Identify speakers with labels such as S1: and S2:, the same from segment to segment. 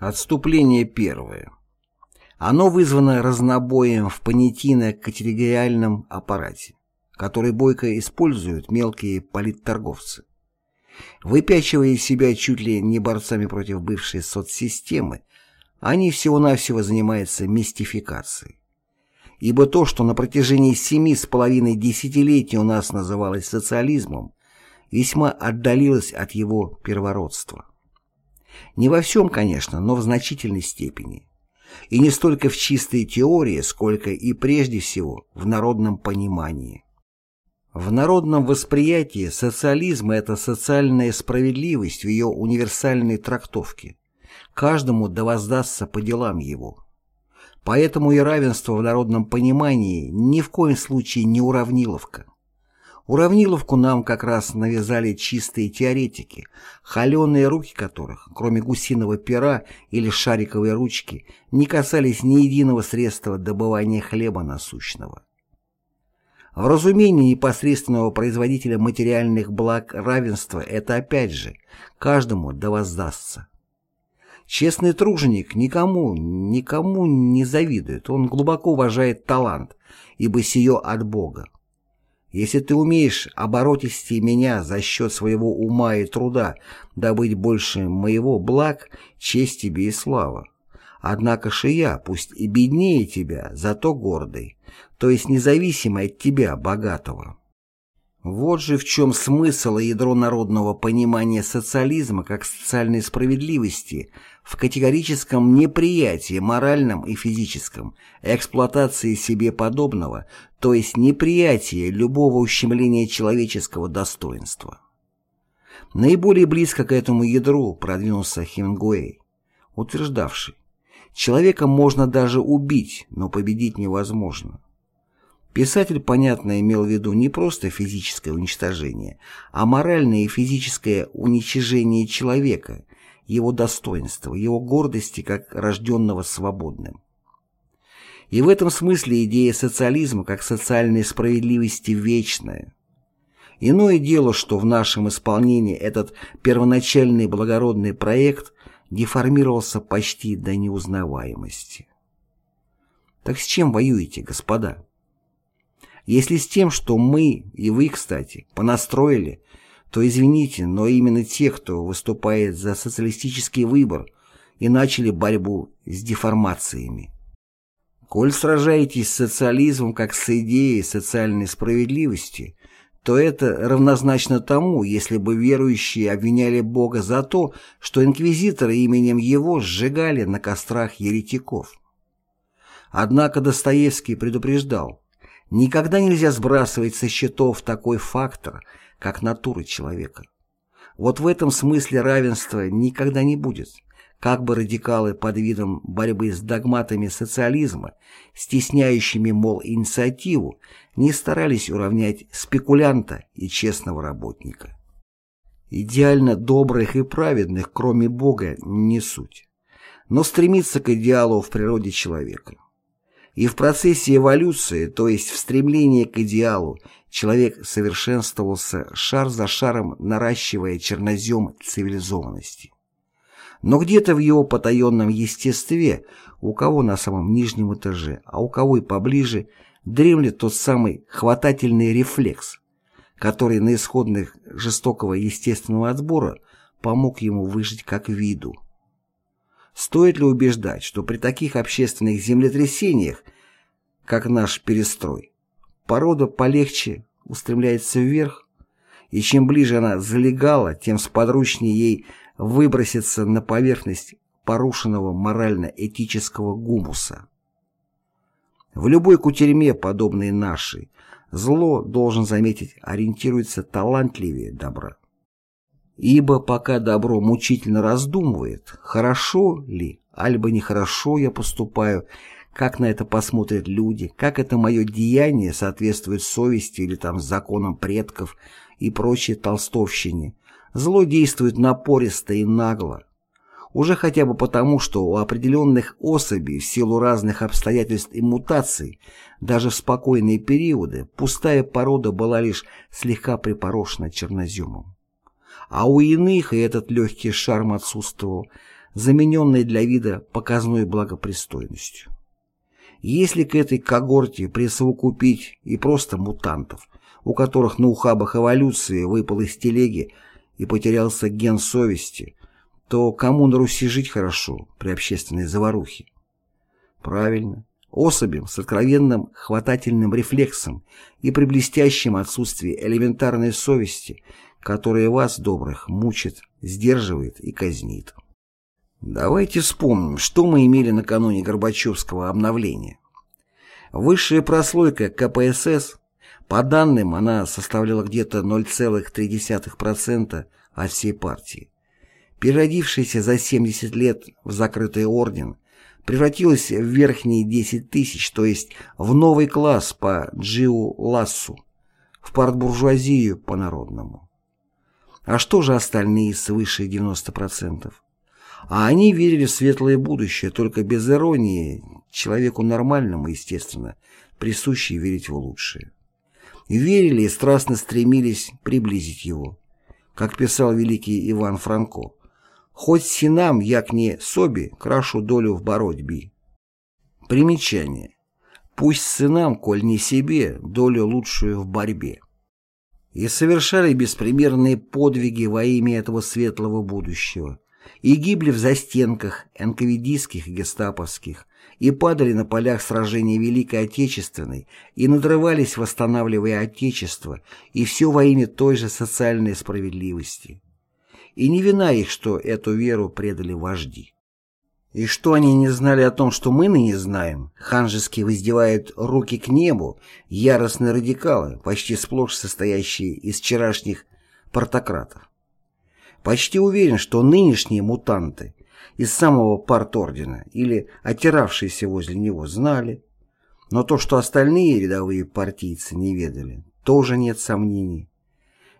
S1: Отступление первое. Оно вызвано разнобоем в понятийно-категориальном аппарате, который бойко используют мелкие политторговцы. Выпячивая себя чуть ли не борцами против бывшей соцсистемы, они всего-навсего занимаются мистификацией. Ибо то, что на протяжении семи с половиной десятилетий у нас называлось социализмом, весьма отдалилось от его первородства. Не во всем, конечно, но в значительной степени. И не столько в чистой теории, сколько и прежде всего в народном понимании. В народном восприятии социализм – это социальная справедливость в ее универсальной трактовке. Каждому да воздастся по делам его. Поэтому и равенство в народном понимании ни в коем случае не уравниловка. Уравниловку нам как раз навязали чистые теоретики, холеные руки которых, кроме гусиного пера или шариковой ручки, не касались ни единого средства добывания хлеба насущного. В разумении непосредственного производителя материальных благ равенства это опять же каждому да воздастся. Честный труженик никому, никому не завидует, он глубоко уважает талант, ибо сие от Бога. Если ты умеешь оборотисти меня за счет своего ума и труда добыть больше моего благ, честь тебе и слава. Однако же я, пусть и беднее тебя, зато гордый, то есть независимый от тебя, богатого. Вот же в чем смысл и ядро народного понимания социализма как социальной справедливости в категорическом неприятии моральном и физическом, эксплуатации себе подобного, то есть неприятии любого ущемления человеческого достоинства. Наиболее близко к этому ядру продвинулся Хемингуэй, утверждавший, человека можно даже убить, но победить невозможно. Писатель, понятно, имел в виду не просто физическое уничтожение, а моральное и физическое уничижение человека, его достоинства, его гордости как рожденного свободным. И в этом смысле идея социализма как социальной справедливости вечная. Иное дело, что в нашем исполнении этот первоначальный благородный проект деформировался почти до неузнаваемости. Так с чем воюете, господа? Если с тем, что мы, и вы, кстати, понастроили, то извините, но именно те, кто выступает за социалистический выбор, и начали борьбу с деформациями. Коль сражаетесь с социализмом как с идеей социальной справедливости, то это равнозначно тому, если бы верующие обвиняли Бога за то, что инквизиторы именем Его сжигали на кострах еретиков. Однако Достоевский предупреждал, Никогда нельзя сбрасывать со счетов такой фактор, как натура человека. Вот в этом смысле равенства никогда не будет, как бы радикалы под видом борьбы с догматами социализма, стесняющими, мол, инициативу, не старались уравнять спекулянта и честного работника. Идеально добрых и праведных, кроме Бога, не суть, но стремиться к идеалу в природе человека. И в процессе эволюции, то есть в стремлении к идеалу, человек совершенствовался шар за шаром, наращивая чернозем цивилизованности. Но где-то в его потаенном естестве, у кого на самом нижнем этаже, а у кого и поближе, дремлет тот самый хватательный рефлекс, который на исходных жестокого естественного отбора помог ему выжить как виду. Стоит ли убеждать, что при таких общественных землетрясениях, как наш перестрой, порода полегче устремляется вверх, и чем ближе она залегала, тем сподручнее ей выброситься на поверхность порушенного морально-этического гумуса. В любой кутерьме, подобной нашей, зло, должен заметить, ориентируется талантливее добра. Ибо пока добро мучительно раздумывает, хорошо ли, альбо нехорошо я поступаю, как на это посмотрят люди, как это мое деяние соответствует совести или там законам предков и прочей толстовщине, зло действует напористо и нагло. Уже хотя бы потому, что у определенных особей в силу разных обстоятельств и мутаций, даже в спокойные периоды, пустая порода была лишь слегка припорошена черноземом а у иных и этот легкий шарм отсутствовал, замененной для вида показной благопристойностью. Если к этой когорте присовокупить и просто мутантов, у которых на ухабах эволюции выпал из телеги и потерялся ген совести, то кому на Руси жить хорошо при общественной заварухе? Правильно, особям с откровенным хватательным рефлексом и при блестящем отсутствии элементарной совести, которая вас, добрых, мучит, сдерживает и казнит. Давайте вспомним, что мы имели накануне Горбачевского обновления. Высшая прослойка КПСС, по данным, она составляла где-то 0,3% от всей партии. Переродившаяся за 70 лет в закрытый орден, превратилась в верхние 10 тысяч, то есть в новый класс по Джиу Лассу, в партбуржуазию по-народному. А что же остальные свыше 90%? А они верили в светлое будущее, только без иронии, человеку нормальному, естественно, присущей верить в лучшее. Верили и страстно стремились приблизить его. Как писал великий Иван Франко, «Хоть синам, як не соби, крашу долю в боротьбе». Примечание. «Пусть сынам, коль не себе, долю лучшую в борьбе» и совершали беспримерные подвиги во имя этого светлого будущего, и гибли в застенках НКВДских и гестаповских, и падали на полях сражений Великой Отечественной, и надрывались, восстанавливая Отечество, и все во имя той же социальной справедливости. И не вина их, что эту веру предали вожди. И что они не знали о том, что мы ныне знаем, ханжески воздевают руки к небу яростные радикалы, почти сплошь состоящие из вчерашних портократов. Почти уверен, что нынешние мутанты из самого партордена или отиравшиеся возле него знали, но то, что остальные рядовые партийцы не ведали, тоже нет сомнений.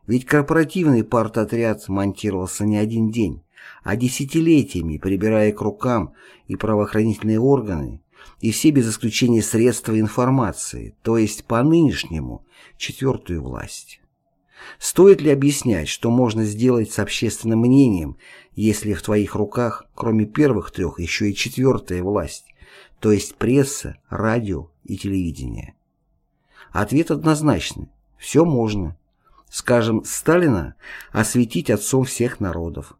S1: Ведь корпоративный партотряд монтировался не один день, а десятилетиями, прибирая к рукам и правоохранительные органы, и все без исключения средства информации, то есть по нынешнему четвертую власть. Стоит ли объяснять, что можно сделать с общественным мнением, если в твоих руках, кроме первых трех, еще и четвертая власть, то есть пресса, радио и телевидение? Ответ однозначный. Все можно. Скажем, Сталина осветить отцом всех народов.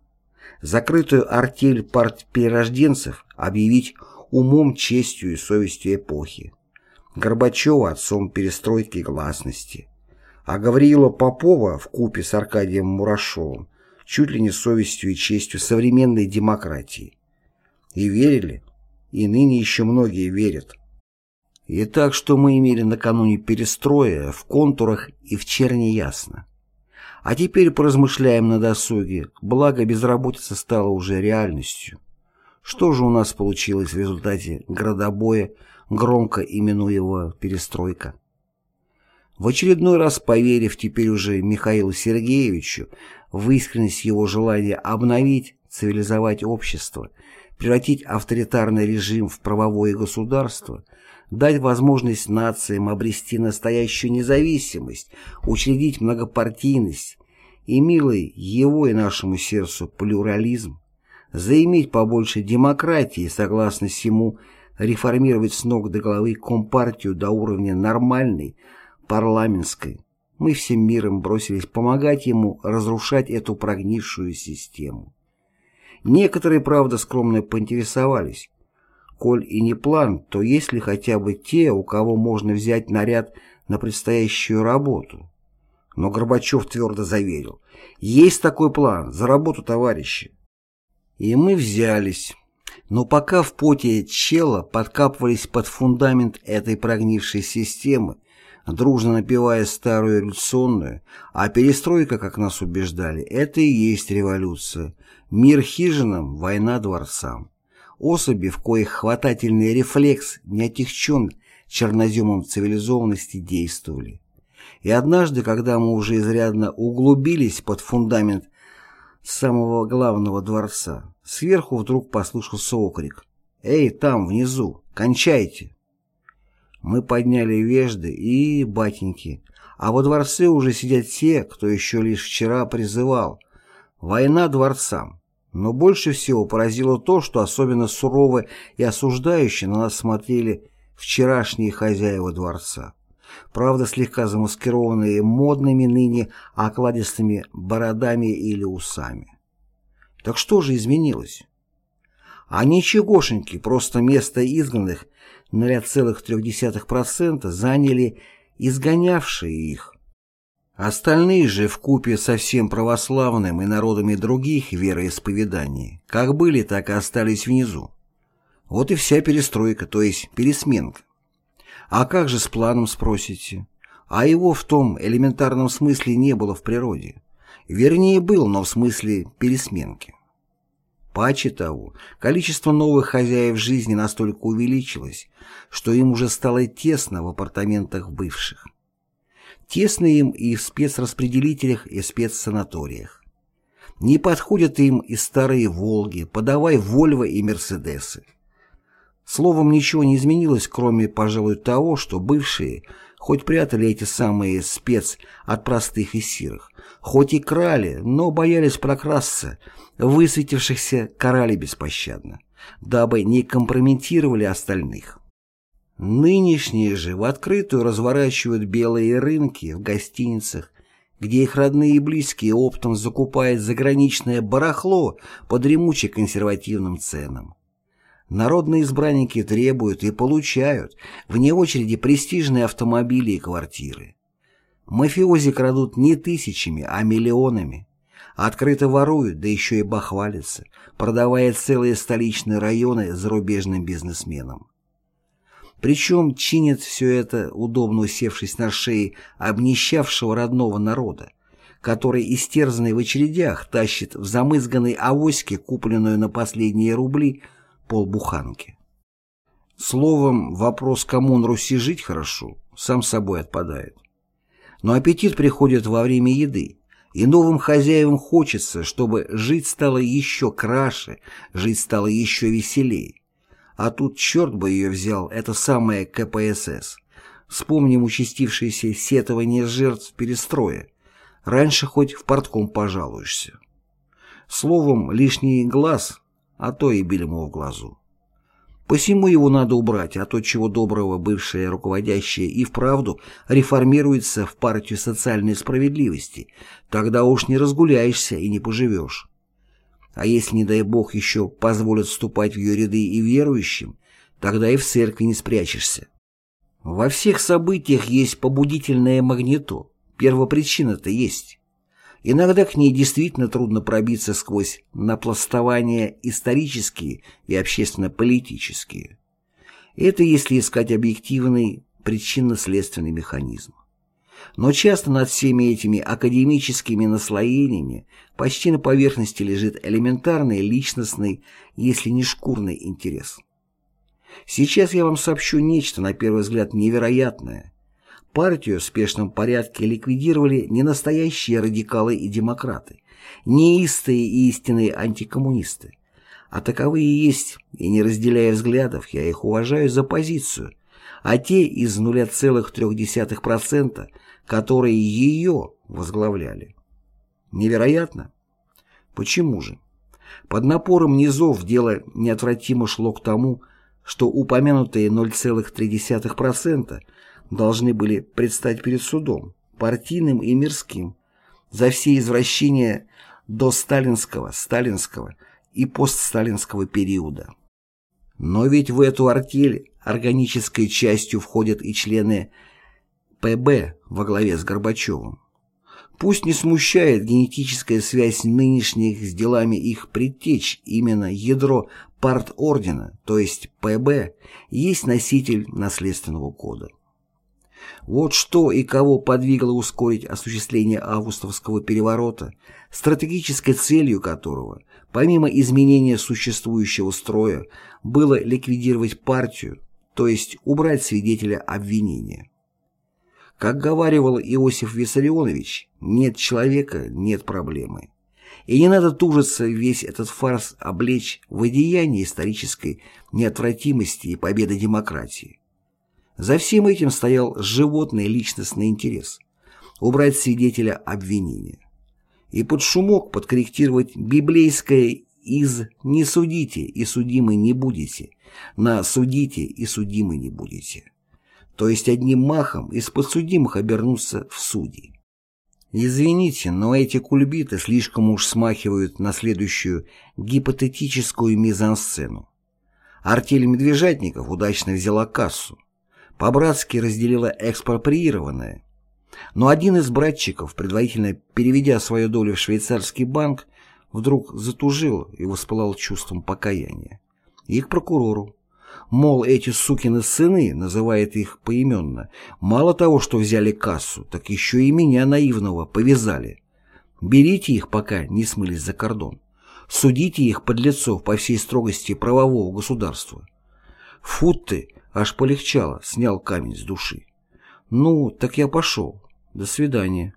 S1: Закрытую артель партперерожденцев объявить умом, честью и совестью эпохи. Горбачева отцом перестройки и гласности а Гавриила Попова в купе с Аркадием Мурашовым чуть ли не совестью и честью современной демократии. И верили, и ныне еще многие верят. И так, что мы имели накануне перестроя, в контурах и в черне ясно. А теперь поразмышляем на досуге, благо безработица стала уже реальностью. Что же у нас получилось в результате градобоя, громко именуемого «перестройка»? В очередной раз поверив теперь уже Михаилу Сергеевичу в искренность его желания обновить, цивилизовать общество, превратить авторитарный режим в правовое государство, дать возможность нациям обрести настоящую независимость, учредить многопартийность и милый его и нашему сердцу плюрализм, заиметь побольше демократии, согласно всему реформировать с ног до головы компартию до уровня нормальной, парламентской, мы всем миром бросились помогать ему разрушать эту прогнившую систему. Некоторые, правда, скромно поинтересовались, коль и не план, то есть ли хотя бы те, у кого можно взять наряд на предстоящую работу. Но Горбачев твердо заверил, есть такой план, за работу товарищи. И мы взялись. Но пока в поте чела подкапывались под фундамент этой прогнившей системы, дружно напевая старую революционную, а перестройка, как нас убеждали, это и есть революция. Мир хижинам, война дворцам. Особи, в коих хватательный рефлекс не отягчен черноземом цивилизованности, действовали. И однажды, когда мы уже изрядно углубились под фундамент самого главного дворца, сверху вдруг послышался окрик. «Эй, там, внизу, кончайте!» Мы подняли вежды и батеньки, а во дворце уже сидят те, кто еще лишь вчера призывал. Война дворцам. Но больше всего поразило то, что особенно сурово и осуждающе на нас смотрели вчерашние хозяева дворца. Правда, слегка замаскированные модными ныне окладистыми бородами или усами. Так что же изменилось? А ничегошеньки, просто место изгнанных 0,3% заняли изгонявшие их. Остальные же в купе со всем православным и народами других вероисповеданий, как были, так и остались внизу. Вот и вся перестройка, то есть пересменка. А как же с планом, спросите? А его в том элементарном смысле не было в природе. Вернее, был, но в смысле пересменки. Паче того, количество новых хозяев жизни настолько увеличилось, что им уже стало тесно в апартаментах бывших. Тесно им и в спецраспределителях, и в спецсанаториях. Не подходят им и старые «Волги», подавай «Вольво» и «Мерседесы». Словом, ничего не изменилось, кроме, пожалуй, того, что бывшие, хоть прятали эти самые спец от простых и сирых, хоть и крали, но боялись прокрасться, высветившихся карали беспощадно, дабы не компрометировали остальных. Нынешние же в открытую разворачивают белые рынки в гостиницах, где их родные и близкие оптом закупают заграничное барахло по дремуче консервативным ценам. Народные избранники требуют и получают вне очереди престижные автомобили и квартиры. Мафиози крадут не тысячами, а миллионами. Открыто воруют, да еще и бахвалятся, продавая целые столичные районы зарубежным бизнесменам. Причем чинят все это, удобно усевшись на шее обнищавшего родного народа, который, истерзанный в очередях, тащит в замызганной авоське, купленную на последние рубли, полбуханки. Словом, вопрос, кому на Руси жить хорошо, сам собой отпадает. Но аппетит приходит во время еды, и новым хозяевам хочется, чтобы жить стало еще краше, жить стало еще веселее. А тут черт бы ее взял, это самое КПСС. Вспомним участившееся сетование жертв перестроя. Раньше хоть в портком пожалуешься. Словом, лишний глаз а то и бельмо в глазу. Посему его надо убрать, а то, чего доброго бывшее руководящее и вправду реформируется в партию социальной справедливости, тогда уж не разгуляешься и не поживешь. А если, не дай бог, еще позволят вступать в ее ряды и верующим, тогда и в церкви не спрячешься. Во всех событиях есть побудительное магнито, первопричина-то есть. Иногда к ней действительно трудно пробиться сквозь напластования исторические и общественно-политические. Это если искать объективный причинно-следственный механизм. Но часто над всеми этими академическими наслоениями почти на поверхности лежит элементарный личностный, если не шкурный интерес. Сейчас я вам сообщу нечто, на первый взгляд, невероятное, Партию в спешном порядке ликвидировали не настоящие радикалы и демократы, не истые и истинные антикоммунисты, а таковые есть, и не разделяя взглядов, я их уважаю за позицию, а те из 0,3%, которые ее возглавляли. Невероятно? Почему же? Под напором низов дело неотвратимо шло к тому, что упомянутые 0,3% должны были предстать перед судом, партийным и мирским, за все извращения до сталинского, сталинского и постсталинского периода. Но ведь в эту артель органической частью входят и члены ПБ во главе с Горбачевым. Пусть не смущает генетическая связь нынешних с делами их предтеч, именно ядро партордена, то есть ПБ, есть носитель наследственного кода. Вот что и кого подвигло ускорить осуществление августовского переворота, стратегической целью которого, помимо изменения существующего строя, было ликвидировать партию, то есть убрать свидетеля обвинения. Как говаривал Иосиф Виссарионович, нет человека – нет проблемы. И не надо тужиться весь этот фарс облечь в одеяние исторической неотвратимости и победы демократии. За всем этим стоял животный личностный интерес – убрать свидетеля обвинения. И под шумок подкорректировать библейское из «не судите и судимы не будете» на «судите и судимы не будете». То есть одним махом из подсудимых обернуться в судьи. Извините, но эти кульбиты слишком уж смахивают на следующую гипотетическую мизансцену. Артель медвежатников удачно взяла кассу. По-братски разделила экспроприированное. Но один из братчиков, предварительно переведя свою долю в швейцарский банк, вдруг затужил и воспылал чувством покаяния. И к прокурору. Мол, эти сукины сыны, называет их поименно, мало того, что взяли кассу, так еще и меня, наивного, повязали. Берите их, пока не смылись за кордон. Судите их, подлецов, по всей строгости правового государства. Фу ты, аж полегчало, снял камень с души. Ну, так я пошел. До свидания.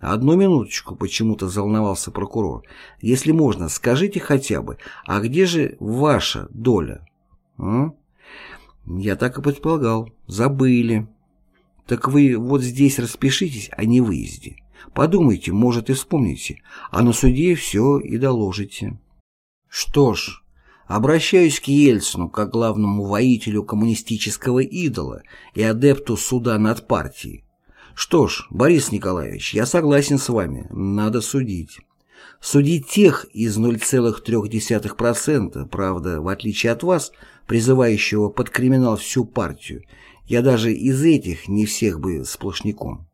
S1: Одну минуточку, почему-то заволновался прокурор. Если можно, скажите хотя бы, а где же ваша доля? А? Я так и предполагал. Забыли. Так вы вот здесь распишитесь о невыезде. Подумайте, может, и вспомните, а на суде все и доложите. Что ж, обращаюсь к Ельцину как главному воителю коммунистического идола и адепту суда над партией. Что ж, Борис Николаевич, я согласен с вами, надо судить. Судить тех из 0,3%, правда, в отличие от вас, призывающего под криминал всю партию, я даже из этих не всех бы сплошняком.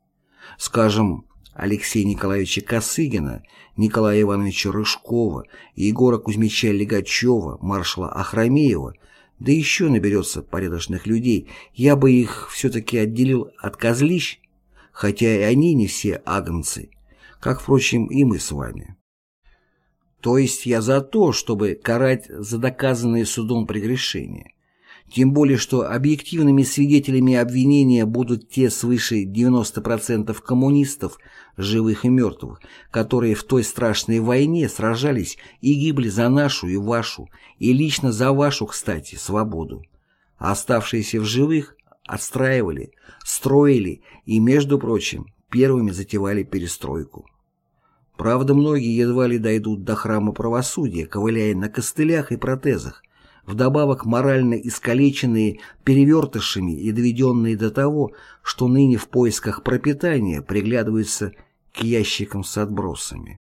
S1: Скажем, Алексея Николаевича Косыгина, Николая Ивановича Рыжкова, Егора Кузьмича Легачева, маршала Ахрамеева, да еще наберется порядочных людей, я бы их все-таки отделил от козлищ хотя и они не все агнцы, как, впрочем, и мы с вами. То есть я за то, чтобы карать за доказанные судом прегрешения. Тем более, что объективными свидетелями обвинения будут те свыше 90% коммунистов, живых и мертвых, которые в той страшной войне сражались и гибли за нашу и вашу, и лично за вашу, кстати, свободу. Оставшиеся в живых отстраивали, строили и, между прочим, первыми затевали перестройку. Правда, многие едва ли дойдут до храма правосудия, ковыляя на костылях и протезах, вдобавок морально искалеченные перевертышами и доведенные до того, что ныне в поисках пропитания приглядываются к ящикам с отбросами.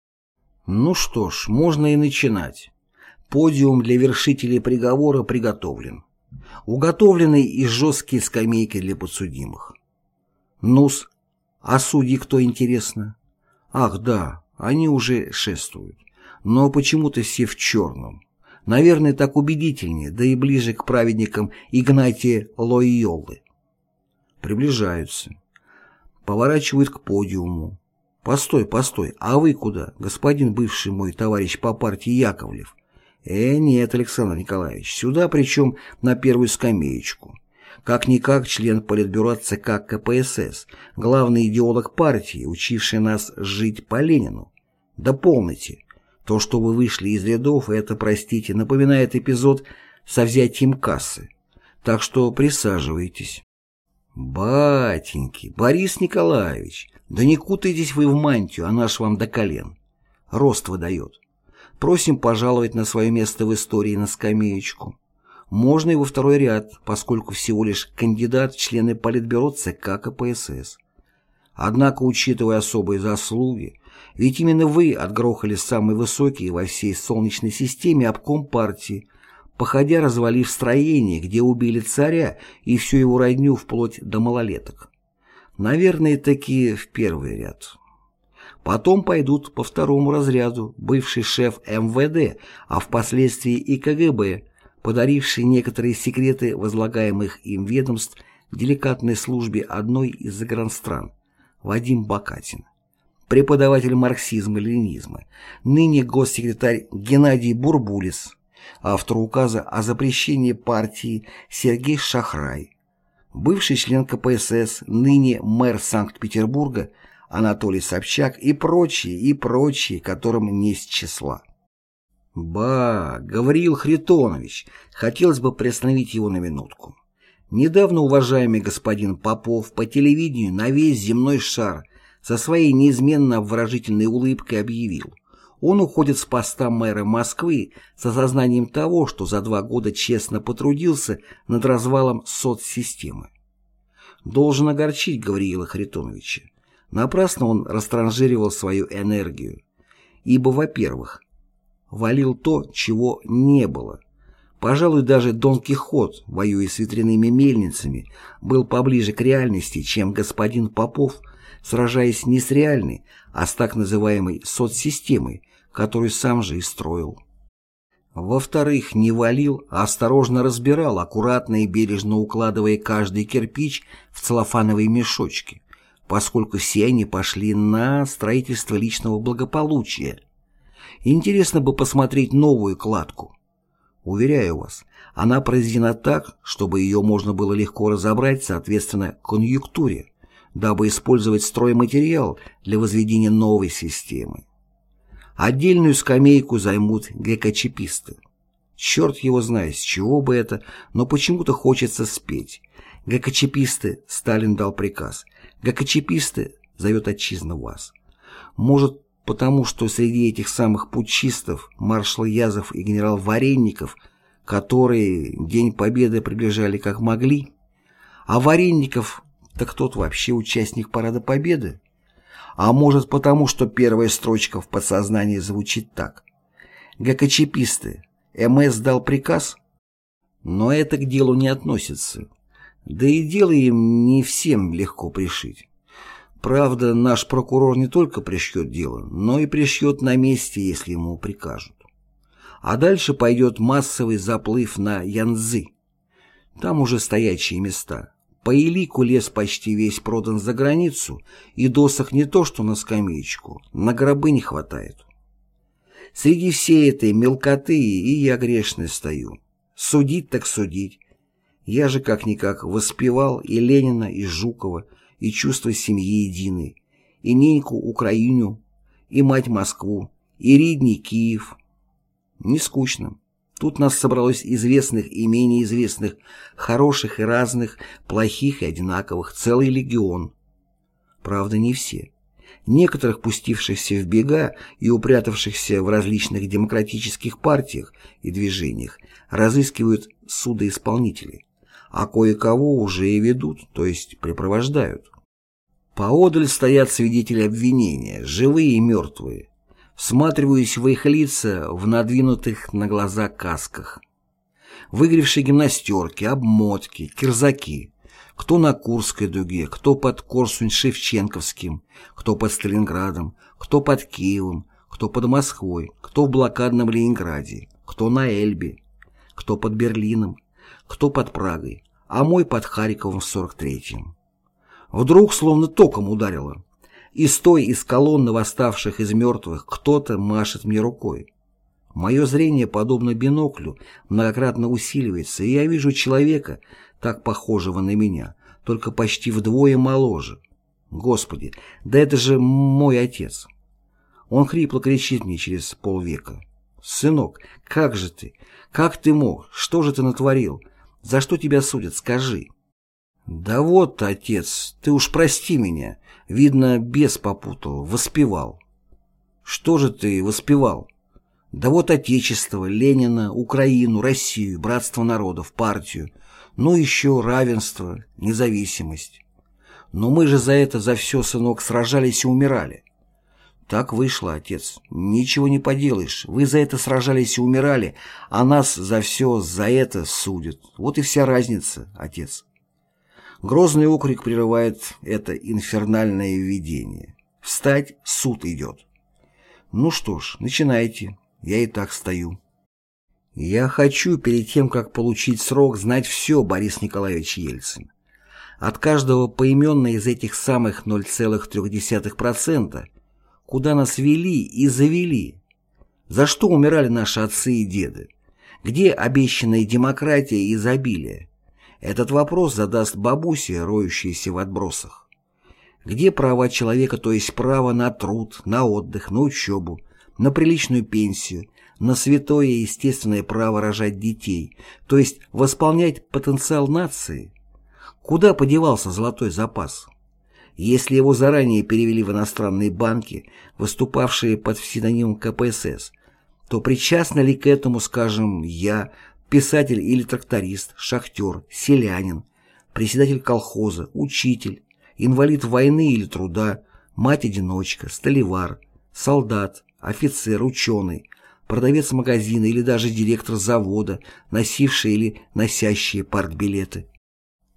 S1: Ну что ж, можно и начинать. Подиум для вершителей приговора приготовлен уготовленные и жесткие скамейки для подсудимых. Нус, а судьи кто, интересно? Ах, да, они уже шествуют. Но почему-то все в черном. Наверное, так убедительнее, да и ближе к праведникам Игнатия Лойолы. Приближаются. Поворачивают к подиуму. «Постой, постой, а вы куда, господин бывший мой товарищ по партии Яковлев? Э, нет, Александр Николаевич, сюда причем на первую скамеечку. Как-никак член Политбюро ЦК КПСС, главный идеолог партии, учивший нас жить по Ленину. Да. То, что вы вышли из рядов, это, простите, напоминает эпизод со взятием кассы. Так что присаживайтесь. Батеньки, Борис Николаевич, да не кутайтесь вы в мантию, а наш вам до колен. Рост выдает. Просим пожаловать на свое место в истории на скамеечку. Можно и во второй ряд, поскольку всего лишь кандидат в члены Политбюро ЦК КПСС. Однако, учитывая особые заслуги, ведь именно вы отгрохали самый высокий во всей Солнечной системе обком партии, походя развалив строение, где убили царя и всю его родню вплоть до малолеток. Наверное, такие в первый ряд. Потом пойдут по второму разряду бывший шеф МВД, а впоследствии и КГБ, подаривший некоторые секреты возлагаемых им ведомств деликатной службе одной из загранстран, Вадим Бакатин. Преподаватель марксизма-ленинизма, ныне госсекретарь Геннадий Бурбулис, автор указа о запрещении партии Сергей Шахрай, бывший член КПСС, ныне мэр Санкт-Петербурга Анатолий Собчак и прочие, и прочие, которым не с числа. Ба, Гавриил Хритонович, хотелось бы приостановить его на минутку. Недавно уважаемый господин Попов по телевидению на весь земной шар со своей неизменно обворожительной улыбкой объявил Он уходит с поста мэра Москвы с осознанием того, что за два года честно потрудился над развалом соцсистемы. Должен огорчить Гавриила Харитоновича. Напрасно он растранжиривал свою энергию. Ибо, во-первых, валил то, чего не было. Пожалуй, даже Дон Кихот, воюя с ветряными мельницами, был поближе к реальности, чем господин Попов, сражаясь не с реальной, а с так называемой соцсистемой, которую сам же и строил. Во-вторых, не валил, а осторожно разбирал, аккуратно и бережно укладывая каждый кирпич в целлофановые мешочки, поскольку все они пошли на строительство личного благополучия. Интересно бы посмотреть новую кладку. Уверяю вас, она произведена так, чтобы ее можно было легко разобрать соответственно конъюнктуре, дабы использовать стройматериал для возведения новой системы. Отдельную скамейку займут ГКЧПисты. Черт его знает, с чего бы это, но почему-то хочется спеть. ГКЧПисты, Сталин дал приказ. ГКЧПисты, зовет отчизна вас. Может, потому что среди этих самых путчистов маршал Язов и генерал Варенников, которые День Победы приближали как могли, а Варенников, так тот вообще участник Парада Победы, а может потому, что первая строчка в подсознании звучит так. ГКЧПисты, МС дал приказ? Но это к делу не относится. Да и дело им не всем легко пришить. Правда, наш прокурор не только пришьет дело, но и пришьет на месте, если ему прикажут. А дальше пойдет массовый заплыв на Янзы. Там уже стоячие места. По элику лес почти весь продан за границу, и досок не то что на скамеечку, на гробы не хватает. Среди всей этой мелкоты и я грешный стою. Судить так судить. Я же как-никак воспевал и Ленина, и Жукова, и чувство семьи единой, и неньку Украину, и мать Москву, и ридний Киев. Не скучно. Тут нас собралось известных и менее известных, хороших и разных, плохих и одинаковых, целый легион. Правда, не все. Некоторых, пустившихся в бега и упрятавшихся в различных демократических партиях и движениях, разыскивают судоисполнители, а кое-кого уже и ведут, то есть припровождают. Поодаль стоят свидетели обвинения, живые и мертвые, всматриваюсь в их лица в надвинутых на глаза касках. Выгревшие гимнастерки, обмотки, кирзаки. Кто на Курской дуге, кто под Корсунь-Шевченковским, кто под Сталинградом, кто под Киевом, кто под Москвой, кто в блокадном Ленинграде, кто на Эльбе, кто под Берлином, кто под Прагой, а мой под Харьковом в 43-м. Вдруг словно током ударило и стой из колонны восставших из мертвых кто-то машет мне рукой. Мое зрение, подобно биноклю, многократно усиливается, и я вижу человека, так похожего на меня, только почти вдвое моложе. Господи, да это же мой отец. Он хрипло кричит мне через полвека. «Сынок, как же ты? Как ты мог? Что же ты натворил? За что тебя судят? Скажи». «Да вот, отец, ты уж прости меня. Видно, бес попутал, воспевал. Что же ты воспевал? Да вот Отечество, Ленина, Украину, Россию, братство народов, партию, ну еще равенство, независимость. Но мы же за это, за все, сынок, сражались и умирали. Так вышло, отец. Ничего не поделаешь. Вы за это сражались и умирали, а нас за все, за это судят. Вот и вся разница, отец. Грозный окрик прерывает это инфернальное видение. «Встать, суд идет». Ну что ж, начинайте. Я и так стою. Я хочу перед тем, как получить срок, знать все, Борис Николаевич Ельцин. От каждого поименно из этих самых 0,3%, куда нас вели и завели. За что умирали наши отцы и деды? Где обещанная демократия и изобилие? Этот вопрос задаст бабуся, роющаяся в отбросах. Где права человека, то есть право на труд, на отдых, на учебу, на приличную пенсию, на святое и естественное право рожать детей, то есть восполнять потенциал нации? Куда подевался золотой запас? если его заранее перевели в иностранные банки, выступавшие под псевдонимом КПСС, то причастна ли к этому, скажем, я, писатель или тракторист, шахтер, селянин, председатель колхоза, учитель, инвалид войны или труда, мать-одиночка, столевар, солдат, офицер, ученый, продавец магазина или даже директор завода, носивший или носящие партбилеты.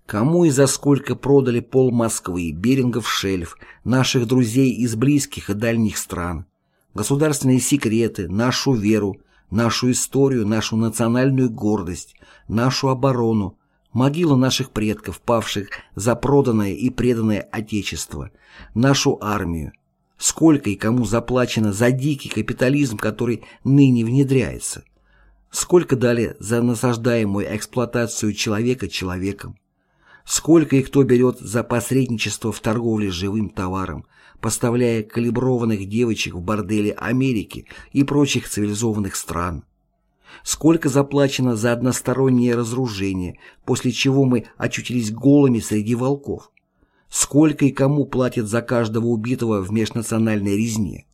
S1: Кому и за сколько продали пол Москвы, Берингов шельф, наших друзей из близких и дальних стран, государственные секреты, нашу веру, нашу историю, нашу национальную гордость, нашу оборону, могилу наших предков, павших за проданное и преданное Отечество, нашу армию, сколько и кому заплачено за дикий капитализм, который ныне внедряется, сколько дали за насаждаемую эксплуатацию человека человеком, Сколько и кто берет за посредничество в торговле живым товаром, поставляя калиброванных девочек в бордели Америки и прочих цивилизованных стран. Сколько заплачено за одностороннее разоружение, после чего мы очутились голыми среди волков. Сколько и кому платят за каждого убитого в межнациональной резне.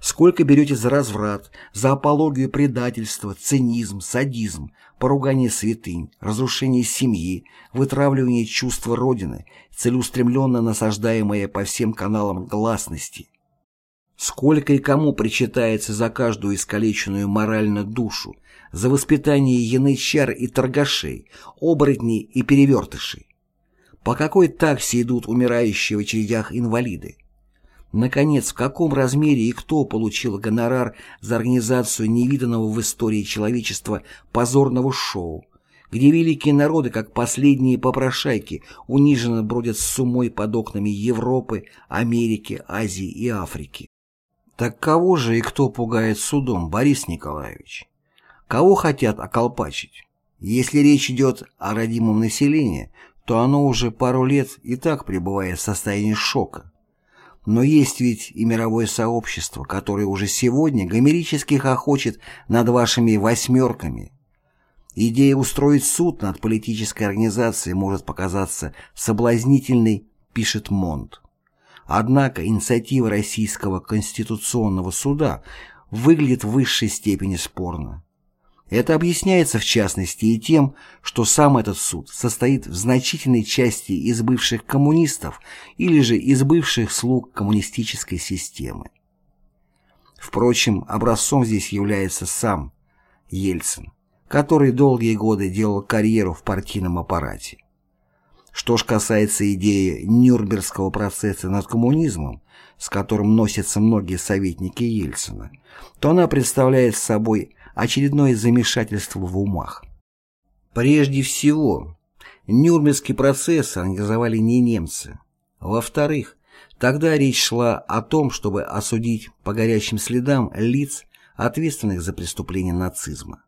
S1: Сколько берете за разврат, за апологию предательства, цинизм, садизм, поругание святынь, разрушение семьи, вытравливание чувства Родины, целеустремленно насаждаемое по всем каналам гласности. Сколько и кому причитается за каждую искалеченную морально душу, за воспитание янычар и торгашей, оборотней и перевертышей. По какой таксе идут умирающие в очередях инвалиды? Наконец, в каком размере и кто получил гонорар за организацию невиданного в истории человечества позорного шоу, где великие народы, как последние попрошайки, униженно бродят с умой под окнами Европы, Америки, Азии и Африки. Так кого же и кто пугает судом, Борис Николаевич? Кого хотят околпачить? Если речь идет о родимом населении, то оно уже пару лет и так пребывает в состоянии шока. Но есть ведь и мировое сообщество, которое уже сегодня гомерически хохочет над вашими «восьмерками». Идея устроить суд над политической организацией может показаться соблазнительной, пишет Монт. Однако инициатива Российского Конституционного суда выглядит в высшей степени спорно. Это объясняется в частности и тем, что сам этот суд состоит в значительной части из бывших коммунистов или же из бывших слуг коммунистической системы. Впрочем, образцом здесь является сам Ельцин, который долгие годы делал карьеру в партийном аппарате. Что ж касается идеи Нюрнбергского процесса над коммунизмом, с которым носятся многие советники Ельцина, то она представляет собой очередное замешательство в умах. Прежде всего, Нюрнбергский процесс организовали не немцы. Во-вторых, тогда речь шла о том, чтобы осудить по горячим следам лиц, ответственных за преступления нацизма.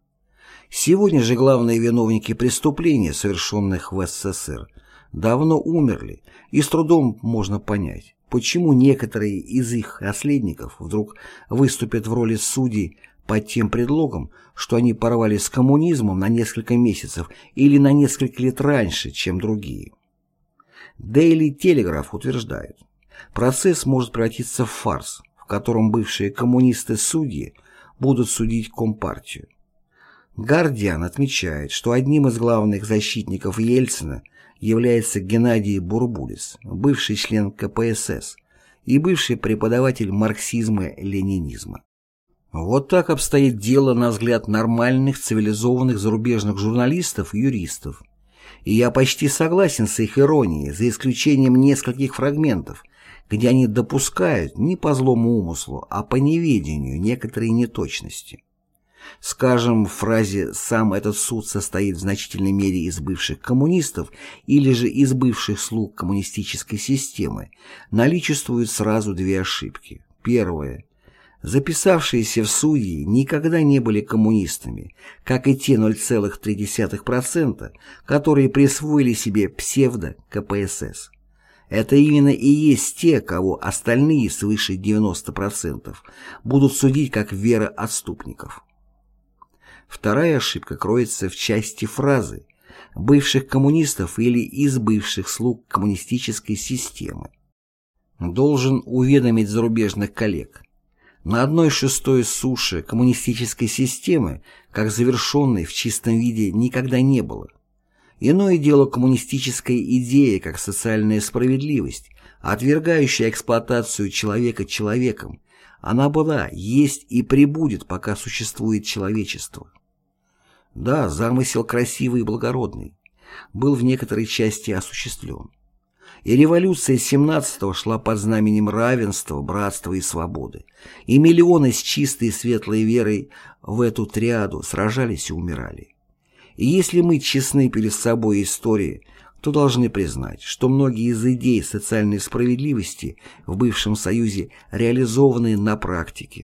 S1: Сегодня же главные виновники преступлений, совершенных в СССР, давно умерли, и с трудом можно понять, почему некоторые из их наследников вдруг выступят в роли судей под тем предлогом, что они порвали с коммунизмом на несколько месяцев или на несколько лет раньше, чем другие. Daily Telegraph утверждает, процесс может превратиться в фарс, в котором бывшие коммунисты-судьи будут судить Компартию. Гардиан отмечает, что одним из главных защитников Ельцина является Геннадий Бурбулис, бывший член КПСС и бывший преподаватель марксизма-ленинизма. Вот так обстоит дело, на взгляд нормальных, цивилизованных зарубежных журналистов и юристов. И я почти согласен с их иронией, за исключением нескольких фрагментов, где они допускают не по злому умыслу, а по неведению некоторые неточности. Скажем, в фразе «сам этот суд состоит в значительной мере из бывших коммунистов» или же из бывших слуг коммунистической системы наличествуют сразу две ошибки. Первое. Записавшиеся в судьи никогда не были коммунистами, как и те 0,3%, которые присвоили себе псевдо-КПСС. Это именно и есть те, кого остальные свыше 90% будут судить как вероотступников. Вторая ошибка кроется в части фразы «бывших коммунистов» или «из бывших слуг коммунистической системы». должен уведомить зарубежных коллег. На одной шестой суши коммунистической системы, как завершенной в чистом виде, никогда не было. Иное дело коммунистическая идея как социальная справедливость, отвергающая эксплуатацию человека человеком. Она была, есть и пребудет, пока существует человечество. Да, замысел красивый и благородный, был в некоторой части осуществлен. И революция 17-го шла под знаменем равенства, братства и свободы. И миллионы с чистой и светлой верой в эту триаду сражались и умирали. И если мы честны перед собой истории, то должны признать, что многие из идей социальной справедливости в бывшем Союзе реализованы на практике.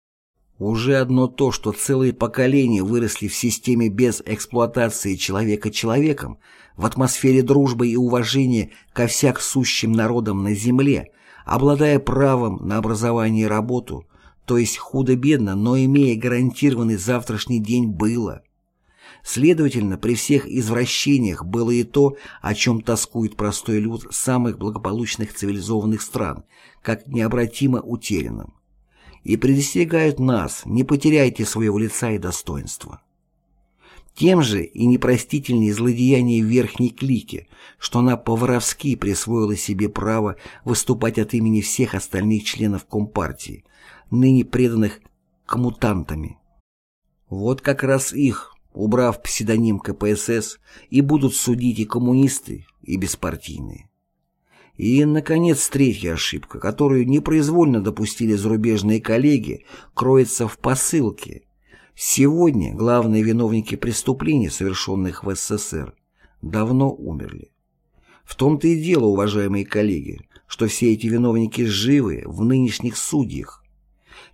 S1: Уже одно то, что целые поколения выросли в системе без эксплуатации человека человеком, в атмосфере дружбы и уважения ко всяк сущим народам на земле, обладая правом на образование и работу, то есть худо-бедно, но имея гарантированный завтрашний день было. Следовательно, при всех извращениях было и то, о чем тоскует простой люд самых благополучных цивилизованных стран, как необратимо утерянным. И предостерегают нас, не потеряйте своего лица и достоинства. Тем же и непростительнее злодеяние верхней клики, что она по-воровски присвоила себе право выступать от имени всех остальных членов Компартии, ныне преданных коммутантами. Вот как раз их, убрав псевдоним КПСС, и будут судить и коммунисты, и беспартийные. И, наконец, третья ошибка, которую непроизвольно допустили зарубежные коллеги, кроется в посылке. Сегодня главные виновники преступлений, совершенных в СССР, давно умерли. В том-то и дело, уважаемые коллеги, что все эти виновники живы в нынешних судьях,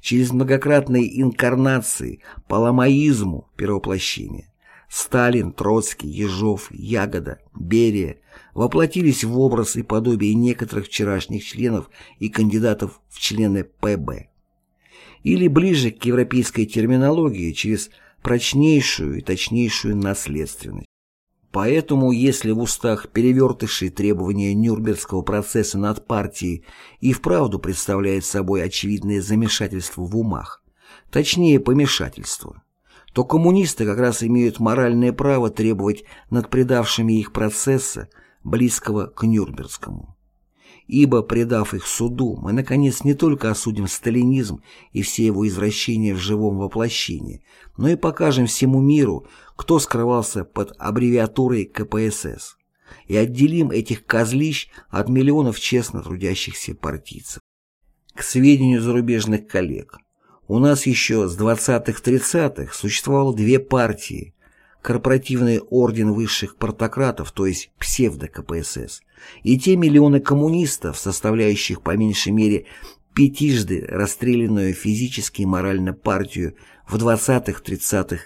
S1: через многократные инкарнации по ламаизму перевоплощения. Сталин, Троцкий, Ежов, Ягода, Берия воплотились в образ и подобие некоторых вчерашних членов и кандидатов в члены ПБ. Или ближе к европейской терминологии через прочнейшую и точнейшую наследственность. Поэтому, если в устах перевертышей требования Нюрнбергского процесса над партией и вправду представляет собой очевидное замешательство в умах, точнее помешательство, то коммунисты как раз имеют моральное право требовать над предавшими их процесса, близкого к Нюрнбергскому. Ибо, предав их суду, мы, наконец, не только осудим сталинизм и все его извращения в живом воплощении, но и покажем всему миру, кто скрывался под аббревиатурой КПСС, и отделим этих козлищ от миллионов честно трудящихся партийцев. К сведению зарубежных коллег, у нас еще с 20-30-х существовало две партии, корпоративный орден высших партократов, то есть псевдо-КПСС, и те миллионы коммунистов, составляющих по меньшей мере пятижды расстрелянную физически и морально партию в 20-30-х,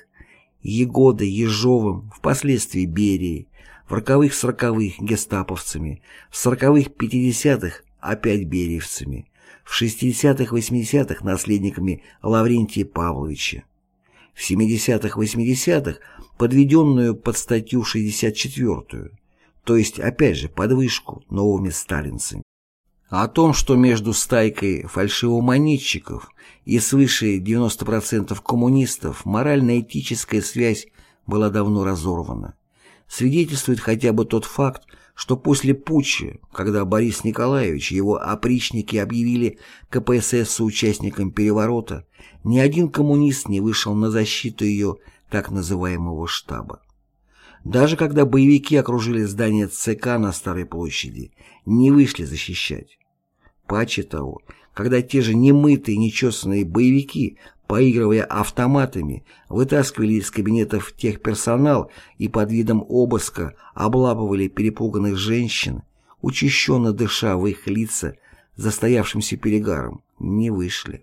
S1: Егода, Ежовым, впоследствии Берии, в роковых-сороковых гестаповцами, в сороковых-пятидесятых опять бериевцами, в 60-80-х наследниками Лаврентия Павловича, в 70-80-х подведенную под статью 64 то есть опять же подвышку новыми сталинцами. О том, что между стайкой фальшивомонетчиков и свыше 90% коммунистов морально-этическая связь была давно разорвана, свидетельствует хотя бы тот факт, что после путча, когда Борис Николаевич и его опричники объявили КПСС соучастником переворота, ни один коммунист не вышел на защиту ее так называемого штаба. Даже когда боевики окружили здание ЦК на Старой площади, не вышли защищать. Паче того, когда те же немытые, нечесанные боевики, поигрывая автоматами, вытаскивали из кабинетов техперсонал и под видом обыска облапывали перепуганных женщин, учащенно дыша в их лица застоявшимся перегаром, не вышли.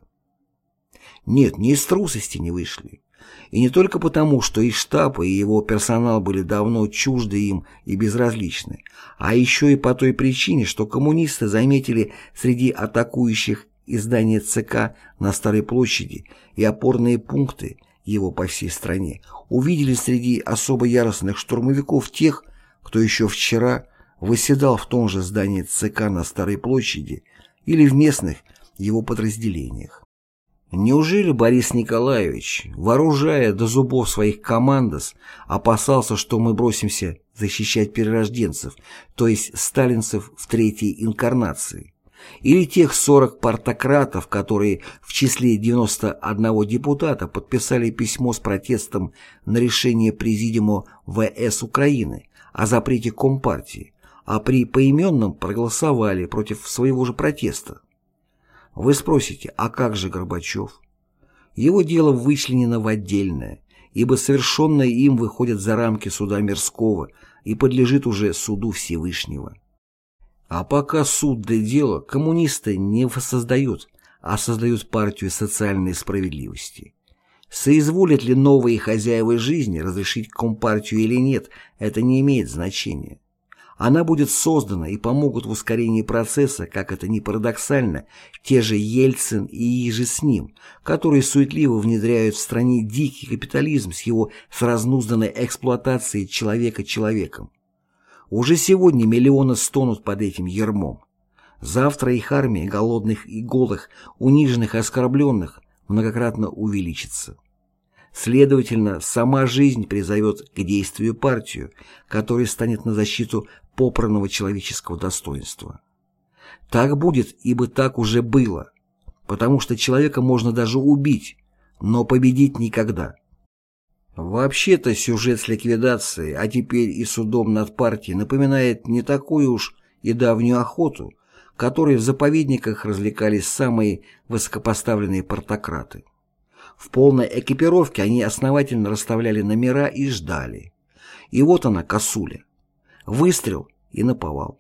S1: Нет, не из трусости не вышли. И не только потому, что и штаб, и его персонал были давно чужды им и безразличны, а еще и по той причине, что коммунисты заметили среди атакующих издание ЦК на Старой площади и опорные пункты его по всей стране, увидели среди особо яростных штурмовиков тех, кто еще вчера выседал в том же здании ЦК на Старой площади или в местных его подразделениях. Неужели Борис Николаевич, вооружая до зубов своих командос, опасался, что мы бросимся защищать перерожденцев, то есть сталинцев в третьей инкарнации? Или тех 40 партократов, которые в числе 91 депутата подписали письмо с протестом на решение Президиума ВС Украины о запрете Компартии, а при поименном проголосовали против своего же протеста? Вы спросите, а как же Горбачев? Его дело вычленено в отдельное, ибо совершенное им выходит за рамки суда мирского и подлежит уже суду Всевышнего. А пока суд да дело коммунисты не воссоздают, а создают партию социальной справедливости. Соизволят ли новые хозяева жизни разрешить компартию или нет, это не имеет значения. Она будет создана и помогут в ускорении процесса, как это ни парадоксально, те же Ельцин и иже с ним, которые суетливо внедряют в стране дикий капитализм с его с разнузданной эксплуатацией человека человеком. Уже сегодня миллионы стонут под этим ермом. Завтра их армия голодных и голых, униженных и оскорбленных многократно увеличится. Следовательно, сама жизнь призовет к действию партию, которая станет на защиту попранного человеческого достоинства. Так будет, ибо так уже было, потому что человека можно даже убить, но победить никогда. Вообще-то сюжет с ликвидацией, а теперь и судом над партией напоминает не такую уж и давнюю охоту, которой в заповедниках развлекались самые высокопоставленные портократы. В полной экипировке они основательно расставляли номера и ждали. И вот она, косуля. Выстрел и наповал.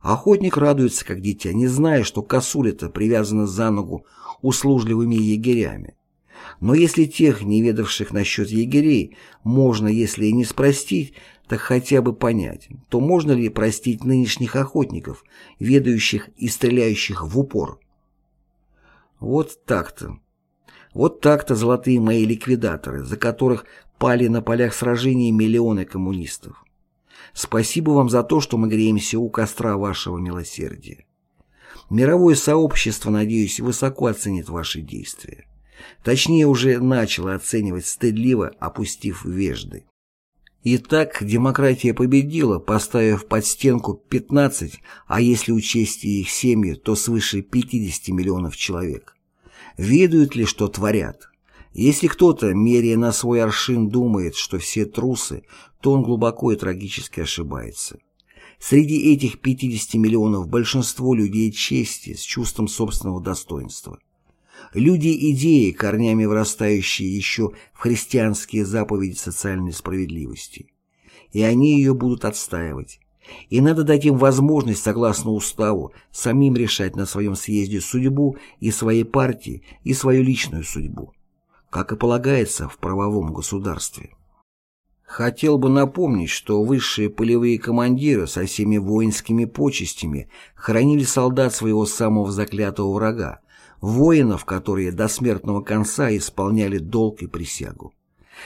S1: Охотник радуется, как дитя, не зная, что косуля-то привязана за ногу услужливыми егерями. Но если тех, не ведавших насчет егерей, можно, если и не спростить, так хотя бы понять, то можно ли простить нынешних охотников, ведающих и стреляющих в упор? Вот так-то. Вот так-то золотые мои ликвидаторы, за которых пали на полях сражений миллионы коммунистов. Спасибо вам за то, что мы греемся у костра вашего милосердия. Мировое сообщество, надеюсь, высоко оценит ваши действия. Точнее, уже начало оценивать стыдливо, опустив вежды. Итак, демократия победила, поставив под стенку 15, а если учесть их семьи, то свыше 50 миллионов человек. Ведают ли, что творят? Если кто-то, меряя на свой аршин, думает, что все трусы, то он глубоко и трагически ошибается. Среди этих 50 миллионов большинство людей чести, с чувством собственного достоинства. Люди идеи, корнями вырастающие еще в христианские заповеди социальной справедливости. И они ее будут отстаивать. И надо дать им возможность, согласно уставу, самим решать на своем съезде судьбу и своей партии, и свою личную судьбу, как и полагается в правовом государстве. Хотел бы напомнить, что высшие полевые командиры со всеми воинскими почестями хранили солдат своего самого заклятого врага, воинов, которые до смертного конца исполняли долг и присягу.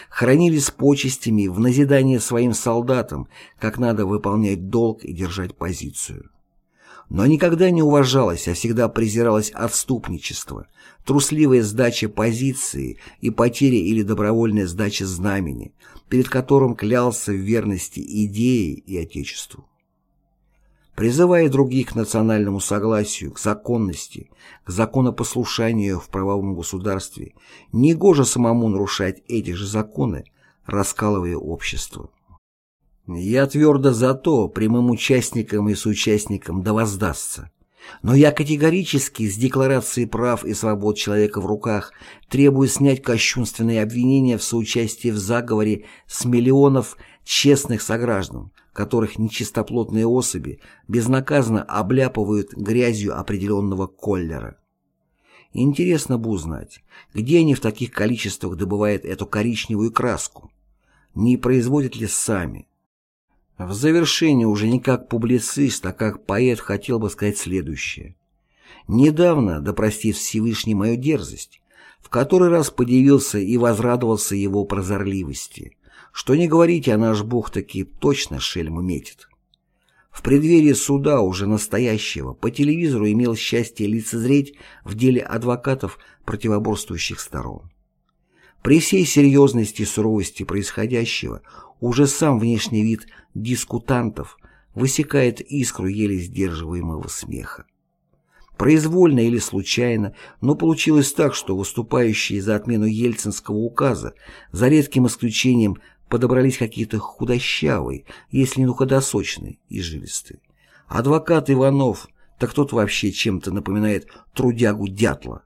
S1: Хранили с почестями в назидание своим солдатам, как надо выполнять долг и держать позицию. Но никогда не уважалось, а всегда презиралось отступничество, трусливая сдача позиции и потеря или добровольная сдача знамени, перед которым клялся в верности идее и Отечеству. Призывая других к национальному согласию, к законности, к законопослушанию в правовом государстве, негоже самому нарушать эти же законы, раскалывая общество. Я твердо за то, прямым участникам и соучастникам да воздастся. Но я категорически с Декларацией прав и свобод человека в руках требую снять кощунственные обвинения в соучастии в заговоре с миллионов честных сограждан, которых нечистоплотные особи безнаказанно обляпывают грязью определенного коллера. Интересно бы узнать, где они в таких количествах добывают эту коричневую краску? Не производят ли сами? В завершение уже не как публицист, а как поэт хотел бы сказать следующее. Недавно, да простит Всевышний мою дерзость, в который раз подивился и возрадовался его прозорливости. Что не говорите, а наш Бог таки точно шельму метит. В преддверии суда уже настоящего по телевизору имел счастье лицезреть в деле адвокатов противоборствующих сторон. При всей серьезности и суровости происходящего уже сам внешний вид дискутантов высекает искру еле сдерживаемого смеха. Произвольно или случайно, но получилось так, что выступающие за отмену Ельцинского указа, за редким исключением, подобрались какие-то худощавые, если не худосочные и жилистые. Адвокат Иванов, так тот вообще чем-то напоминает трудягу дятла.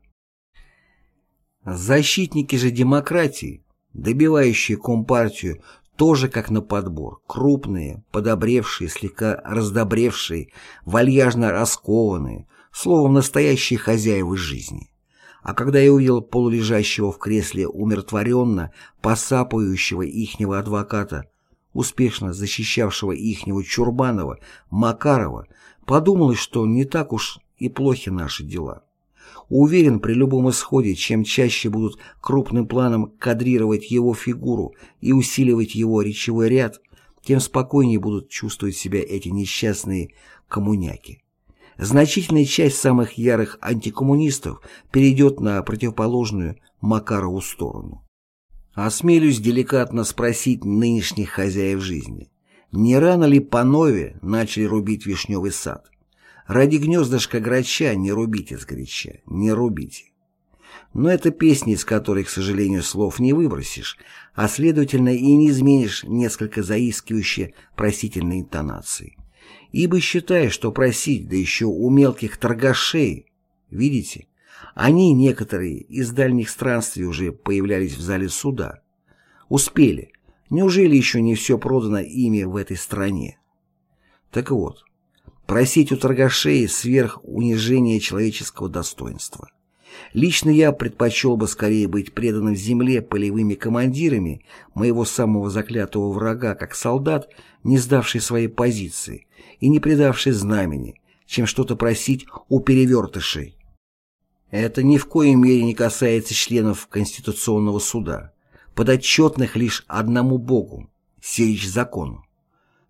S1: Защитники же демократии, добивающие Компартию, тоже как на подбор, крупные, подобревшие, слегка раздобревшие, вальяжно раскованные, словом, настоящие хозяева жизни. А когда я увидел полулежащего в кресле умиротворенно посапывающего ихнего адвоката, успешно защищавшего ихнего Чурбанова, Макарова, подумалось, что не так уж и плохи наши дела. Уверен, при любом исходе, чем чаще будут крупным планом кадрировать его фигуру и усиливать его речевой ряд, тем спокойнее будут чувствовать себя эти несчастные коммуняки. Значительная часть самых ярых антикоммунистов перейдет на противоположную Макарову сторону. Осмелюсь деликатно спросить нынешних хозяев жизни, не рано ли по нове начали рубить вишневый сад? Ради гнездышка грача не рубите сгоряча, не рубите. Но это песни, из которой, к сожалению, слов не выбросишь, а следовательно и не изменишь несколько заискивающие просительной интонации ибо считая, что просить, да еще у мелких торгашей, видите, они, некоторые, из дальних странствий уже появлялись в зале суда. Успели. Неужели еще не все продано ими в этой стране? Так вот, просить у торгашей сверх унижения человеческого достоинства. Лично я предпочел бы скорее быть преданным земле полевыми командирами моего самого заклятого врага, как солдат, не сдавший своей позиции и не предавший знамени, чем что-то просить у перевертышей. Это ни в коей мере не касается членов Конституционного суда, подотчетных лишь одному Богу, сирич закону.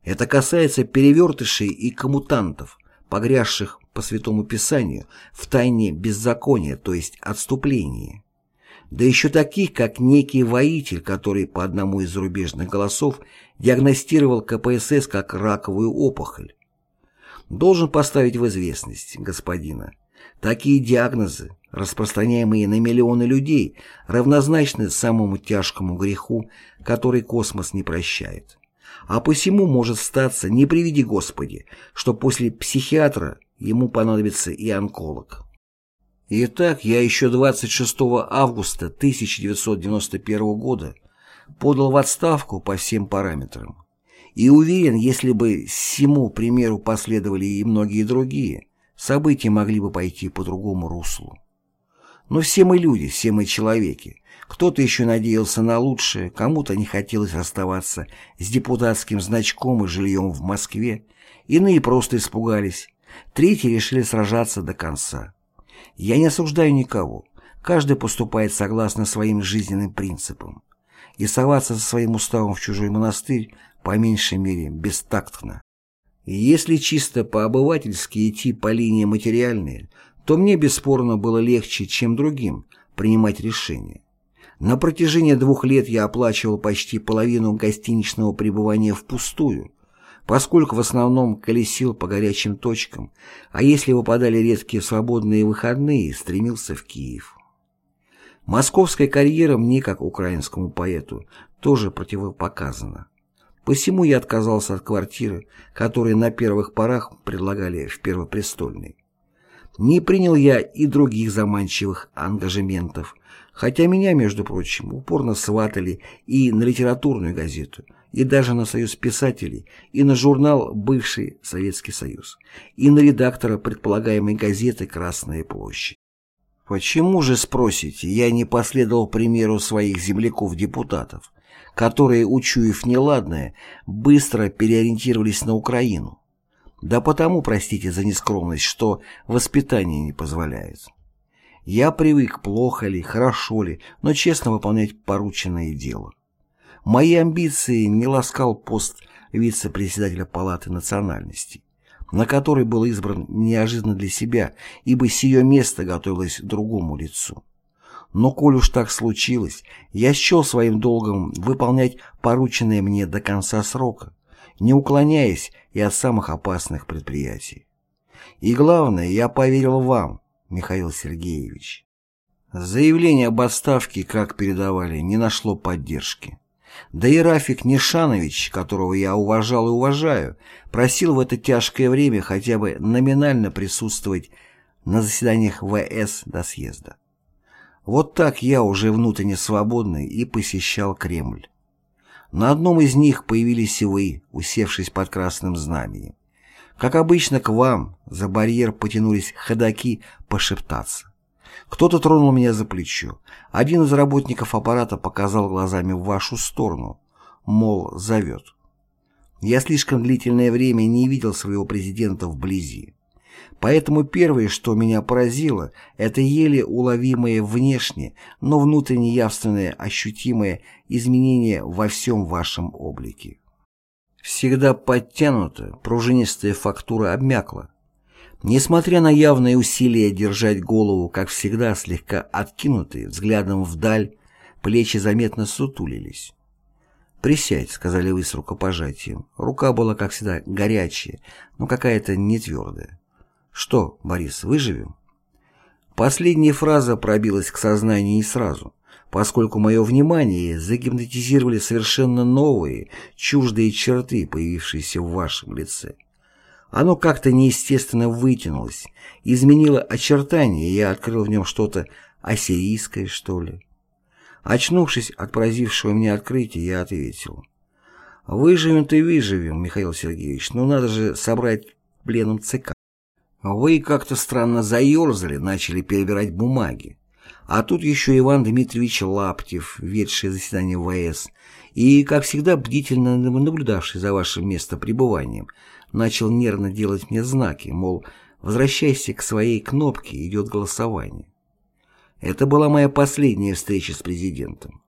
S1: Это касается перевертышей и коммутантов, погрязших по Святому Писанию в тайне беззакония, то есть отступлении. Да еще таких, как некий воитель, который по одному из зарубежных голосов диагностировал КПСС как раковую опухоль. Должен поставить в известность, господина, такие диагнозы, распространяемые на миллионы людей, равнозначны самому тяжкому греху, который космос не прощает. А посему может статься, не приведи Господи, что после психиатра ему понадобится и онколог. Итак, я еще 26 августа 1991 года подал в отставку по всем параметрам. И уверен, если бы всему примеру последовали и многие другие, события могли бы пойти по другому руслу. Но все мы люди, все мы человеки, кто-то еще надеялся на лучшее, кому-то не хотелось расставаться с депутатским значком и жильем в Москве, иные просто испугались, третьи решили сражаться до конца. Я не осуждаю никого, каждый поступает согласно своим жизненным принципам. И соваться со своим уставом в чужой монастырь, по меньшей мере, бестактно. Если чисто по-обывательски идти по линии материальной, то мне бесспорно было легче, чем другим, принимать решения. На протяжении двух лет я оплачивал почти половину гостиничного пребывания впустую, поскольку в основном колесил по горячим точкам, а если выпадали редкие свободные выходные, стремился в Киев. Московская карьера мне, как украинскому поэту, тоже противопоказана. Посему я отказался от квартиры, которую на первых порах предлагали в Первопрестольной. Не принял я и других заманчивых ангажементов, хотя меня, между прочим, упорно сватали и на литературную газету, и даже на Союз писателей, и на журнал «Бывший Советский Союз», и на редактора предполагаемой газеты «Красная площадь». Почему же, спросите, я не последовал примеру своих земляков-депутатов, которые, учуяв неладное, быстро переориентировались на Украину? Да потому, простите за нескромность, что воспитание не позволяет. Я привык, плохо ли, хорошо ли, но честно выполнять порученное дело. Мои амбиции не ласкал пост вице-председателя Палаты национальностей. на который был избран неожиданно для себя, ибо сие место готовилось другому лицу. Но коль уж так случилось, я счел своим долгом выполнять порученное мне до конца срока, не уклоняясь и от самых опасных предприятий. И главное, я поверил вам, Михаил Сергеевич. Заявление об отставке, как передавали, не нашло поддержки. Да и Рафик Нишанович, которого я уважал и уважаю, просил в это тяжкое время хотя бы номинально присутствовать на заседаниях ВС до съезда. Вот так я, уже внутренне свободный, и посещал Кремль. На одном из них появились и вы, усевшись под красным знаменем. Как обычно, к вам за барьер потянулись ходаки пошептаться. Кто-то тронул меня за плечо. Один из работников аппарата показал глазами в вашу сторону, мол, зовет. Я слишком длительное время не видел своего президента вблизи. Поэтому первое, что меня поразило, это еле уловимое внешне, но внутренне явственное ощутимое изменение во всем вашем облике. Всегда подтянутая, пружинистая фактура обмякла. Несмотря на явные усилия держать голову, как всегда, слегка откинутые, взглядом вдаль, плечи заметно сутулились. «Присядь», — сказали вы с рукопожатием. Рука была, как всегда, горячая, но какая-то не твердая. «Что, Борис, выживем?» Последняя фраза пробилась к сознанию не сразу, поскольку мое внимание загипнотизировали совершенно новые, чуждые черты, появившиеся в вашем лице. Оно как-то неестественно вытянулось, изменило очертания, и я открыл в нем что-то ассирийское, что ли. Очнувшись от поразившего меня открытия, я ответил. «Выживем-то выживем, Михаил Сергеевич, но надо же собрать пленом ЦК». Вы как-то странно заерзали, начали перебирать бумаги. А тут еще Иван Дмитриевич Лаптев, ведший заседание ВС, и, как всегда, бдительно наблюдавший за вашим местопребыванием, начал нервно делать мне знаки, мол, возвращайся к своей кнопке, идет голосование. Это была моя последняя встреча с президентом.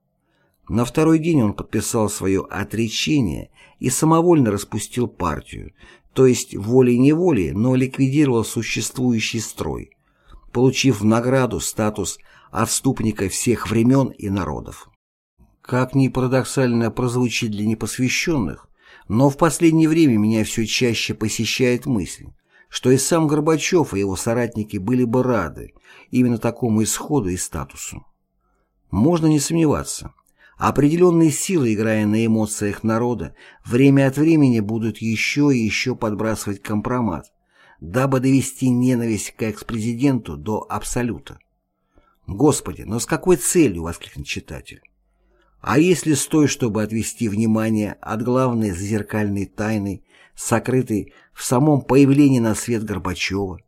S1: На второй день он подписал свое отречение и самовольно распустил партию, то есть волей-неволей, но ликвидировал существующий строй, получив в награду статус отступника всех времен и народов. Как ни парадоксально прозвучит для непосвященных, но в последнее время меня все чаще посещает мысль, что и сам Горбачев и его соратники были бы рады именно такому исходу и статусу. Можно не сомневаться, Определенные силы, играя на эмоциях народа, время от времени будут еще и еще подбрасывать компромат, дабы довести ненависть к экс-президенту до абсолюта. Господи, но с какой целью, воскликнет читатель? А если с той, чтобы отвести внимание от главной зазеркальной тайны, сокрытой в самом появлении на свет Горбачева?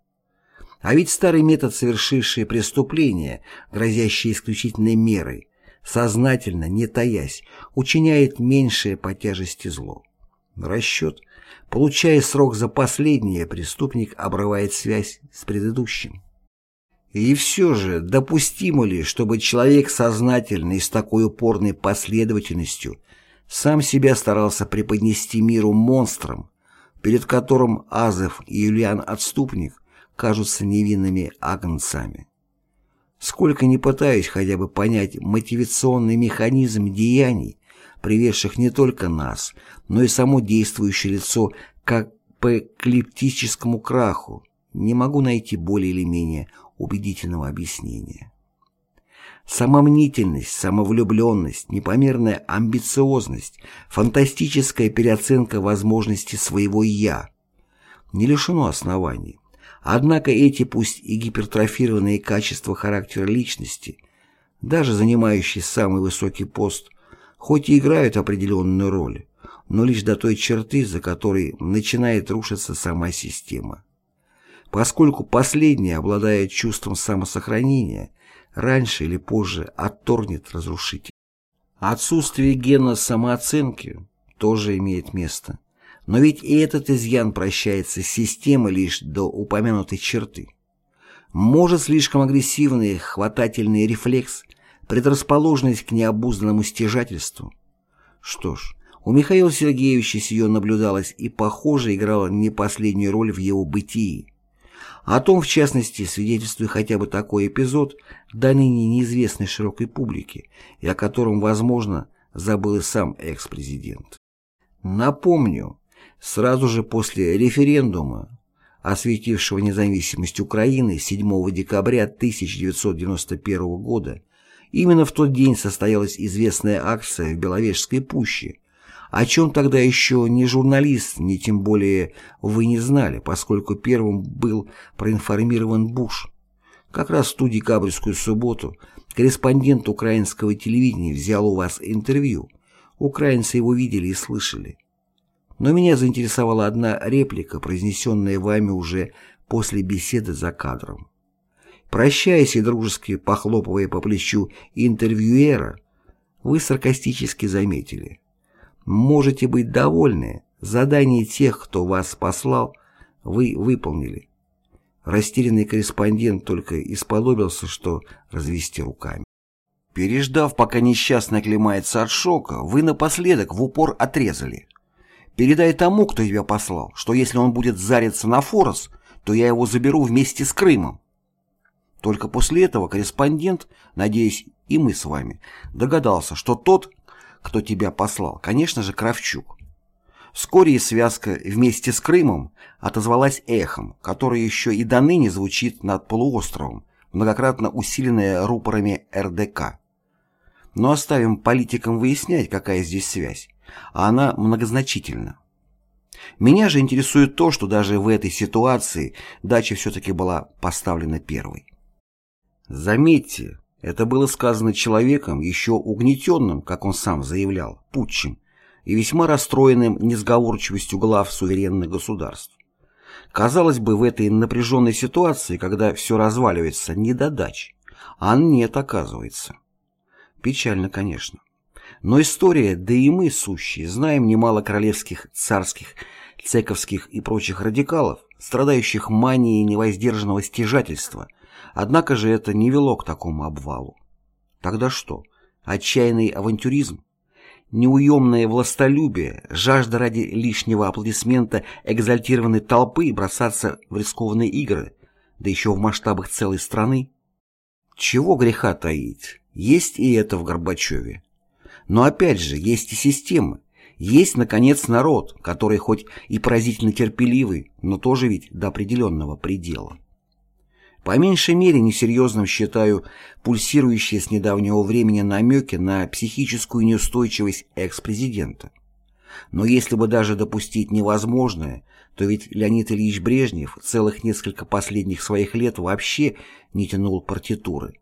S1: А ведь старый метод, совершивший преступление, грозящий исключительной мерой, сознательно, не таясь, учиняет меньшее по тяжести зло. Расчет. Получая срок за последнее, преступник обрывает связь с предыдущим. И все же, допустимо ли, чтобы человек сознательно и с такой упорной последовательностью сам себя старался преподнести миру монстром, перед которым Азов и Юлиан Отступник кажутся невинными агнцами? Сколько не пытаюсь хотя бы понять мотивационный механизм деяний, приведших не только нас, но и само действующее лицо как по клиптическому краху, не могу найти более или менее убедительного объяснения. Самомнительность, самовлюбленность, непомерная амбициозность, фантастическая переоценка возможностей своего «я» не лишено оснований. Однако эти пусть и гипертрофированные качества характера личности, даже занимающие самый высокий пост, хоть и играют определенную роль, но лишь до той черты, за которой начинает рушиться сама система. Поскольку последняя обладает чувством самосохранения, раньше или позже отторгнет разрушитель. Отсутствие гена самооценки тоже имеет место. Но ведь и этот изъян прощается с системой лишь до упомянутой черты. Может слишком агрессивный хватательный рефлекс, предрасположенность к необузданному стяжательству? Что ж, У Михаила Сергеевича сие наблюдалось и, похоже, играло не последнюю роль в его бытии. О том, в частности, свидетельствует хотя бы такой эпизод, до ныне неизвестной широкой публике, и о котором, возможно, забыл и сам экс-президент. Напомню, сразу же после референдума, осветившего независимость Украины 7 декабря 1991 года, именно в тот день состоялась известная акция в Беловежской пуще, о чем тогда еще ни журналист, ни тем более вы не знали, поскольку первым был проинформирован Буш. Как раз в ту декабрьскую субботу корреспондент украинского телевидения взял у вас интервью. Украинцы его видели и слышали. Но меня заинтересовала одна реплика, произнесенная вами уже после беседы за кадром. Прощаясь и дружески похлопывая по плечу интервьюера, вы саркастически заметили – Можете быть довольны, задание тех, кто вас послал, вы выполнили. Растерянный корреспондент только исподобился, что развести руками. Переждав, пока несчастный оклемается от шока, вы напоследок в упор отрезали. Передай тому, кто тебя послал, что если он будет зариться на Форос, то я его заберу вместе с Крымом. Только после этого корреспондент, надеюсь, и мы с вами, догадался, что тот, кто тебя послал, конечно же, Кравчук. Вскоре и связка вместе с Крымом отозвалась эхом, которое еще и до ныне звучит над полуостровом, многократно усиленное рупорами РДК. Но оставим политикам выяснять, какая здесь связь, а она многозначительна. Меня же интересует то, что даже в этой ситуации дача все-таки была поставлена первой. Заметьте, это было сказано человеком, еще угнетенным, как он сам заявлял, путчем, и весьма расстроенным несговорчивостью глав суверенных государств. Казалось бы, в этой напряженной ситуации, когда все разваливается, не до а нет, оказывается. Печально, конечно. Но история, да и мы, сущие, знаем немало королевских, царских, цековских и прочих радикалов, страдающих манией невоздержанного стяжательства – Однако же это не вело к такому обвалу. Тогда что? Отчаянный авантюризм? Неуемное властолюбие, жажда ради лишнего аплодисмента экзальтированной толпы бросаться в рискованные игры, да еще в масштабах целой страны? Чего греха таить? Есть и это в Горбачеве. Но опять же, есть и система. Есть, наконец, народ, который хоть и поразительно терпеливый, но тоже ведь до определенного предела. По меньшей мере несерьезным считаю пульсирующие с недавнего времени намеки на психическую неустойчивость экс-президента. Но если бы даже допустить невозможное, то ведь Леонид Ильич Брежнев целых несколько последних своих лет вообще не тянул партитуры.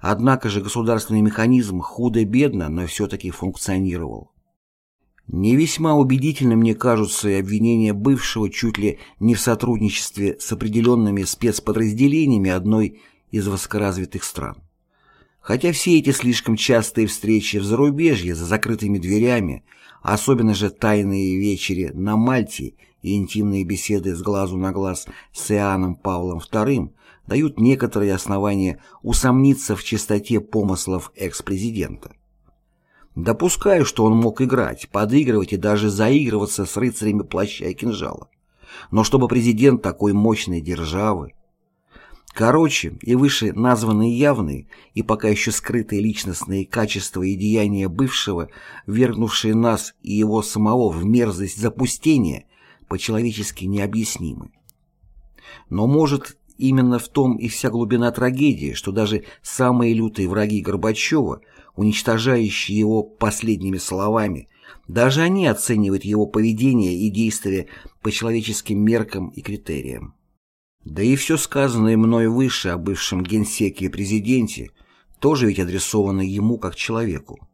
S1: Однако же государственный механизм худо-бедно, но все-таки функционировал. Не весьма убедительным мне кажутся и обвинения бывшего чуть ли не в сотрудничестве с определенными спецподразделениями одной из высокоразвитых стран. Хотя все эти слишком частые встречи в зарубежье за закрытыми дверями, особенно же тайные вечери на Мальте и интимные беседы с глазу на глаз с Иоанном Павлом II дают некоторые основания усомниться в чистоте помыслов экс-президента. Допускаю, что он мог играть, подыгрывать и даже заигрываться с рыцарями плаща и кинжала. Но чтобы президент такой мощной державы... Короче, и выше названные явные, и пока еще скрытые личностные качества и деяния бывшего, вергнувшие нас и его самого в мерзость запустения, по-человечески необъяснимы. Но, может, именно в том и вся глубина трагедии, что даже самые лютые враги Горбачева – уничтожающие его последними словами, даже они оценивают его поведение и действия по человеческим меркам и критериям. Да и все сказанное мной выше о бывшем генсеке и президенте тоже ведь адресовано ему как человеку.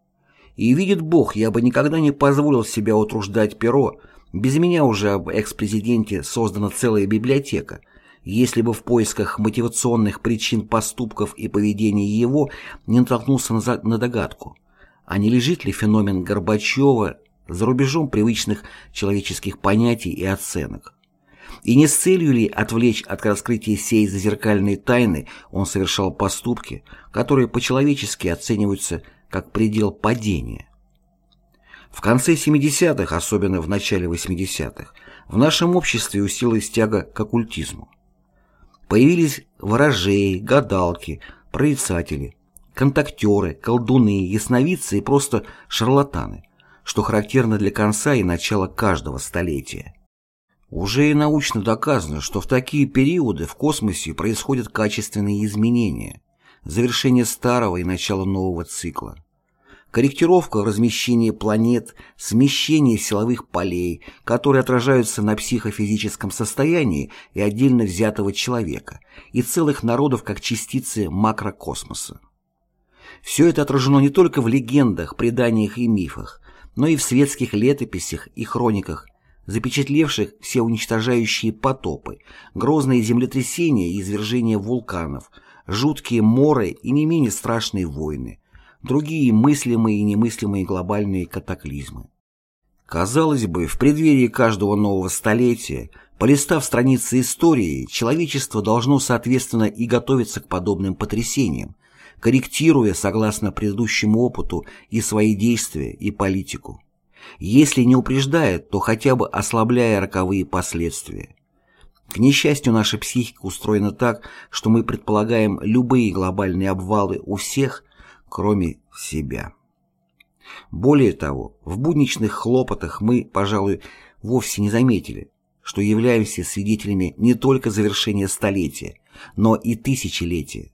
S1: И видит Бог, я бы никогда не позволил себя утруждать перо, без меня уже об экс-президенте создана целая библиотека, если бы в поисках мотивационных причин поступков и поведения его не натолкнулся на, догадку, а не лежит ли феномен Горбачева за рубежом привычных человеческих понятий и оценок. И не с целью ли отвлечь от раскрытия сей зазеркальной тайны он совершал поступки, которые по-человечески оцениваются как предел падения. В конце 70-х, особенно в начале 80-х, в нашем обществе усилилась тяга к оккультизму. Появились ворожеи, гадалки, прорицатели, контактеры, колдуны, ясновидцы и просто шарлатаны, что характерно для конца и начала каждого столетия. Уже и научно доказано, что в такие периоды в космосе происходят качественные изменения, завершение старого и начало нового цикла. Корректировка размещения планет, смещение силовых полей, которые отражаются на психофизическом состоянии и отдельно взятого человека, и целых народов как частицы макрокосмоса. Все это отражено не только в легендах, преданиях и мифах, но и в светских летописях и хрониках, запечатлевших все уничтожающие потопы, грозные землетрясения и извержения вулканов, жуткие моры и не менее страшные войны, другие мыслимые и немыслимые глобальные катаклизмы. Казалось бы, в преддверии каждого нового столетия, полистав страницы истории, человечество должно соответственно и готовиться к подобным потрясениям, корректируя согласно предыдущему опыту и свои действия, и политику. Если не упреждает, то хотя бы ослабляя роковые последствия. К несчастью, наша психика устроена так, что мы предполагаем любые глобальные обвалы у всех, кроме себя. Более того, в будничных хлопотах мы, пожалуй, вовсе не заметили, что являемся свидетелями не только завершения столетия, но и тысячелетия.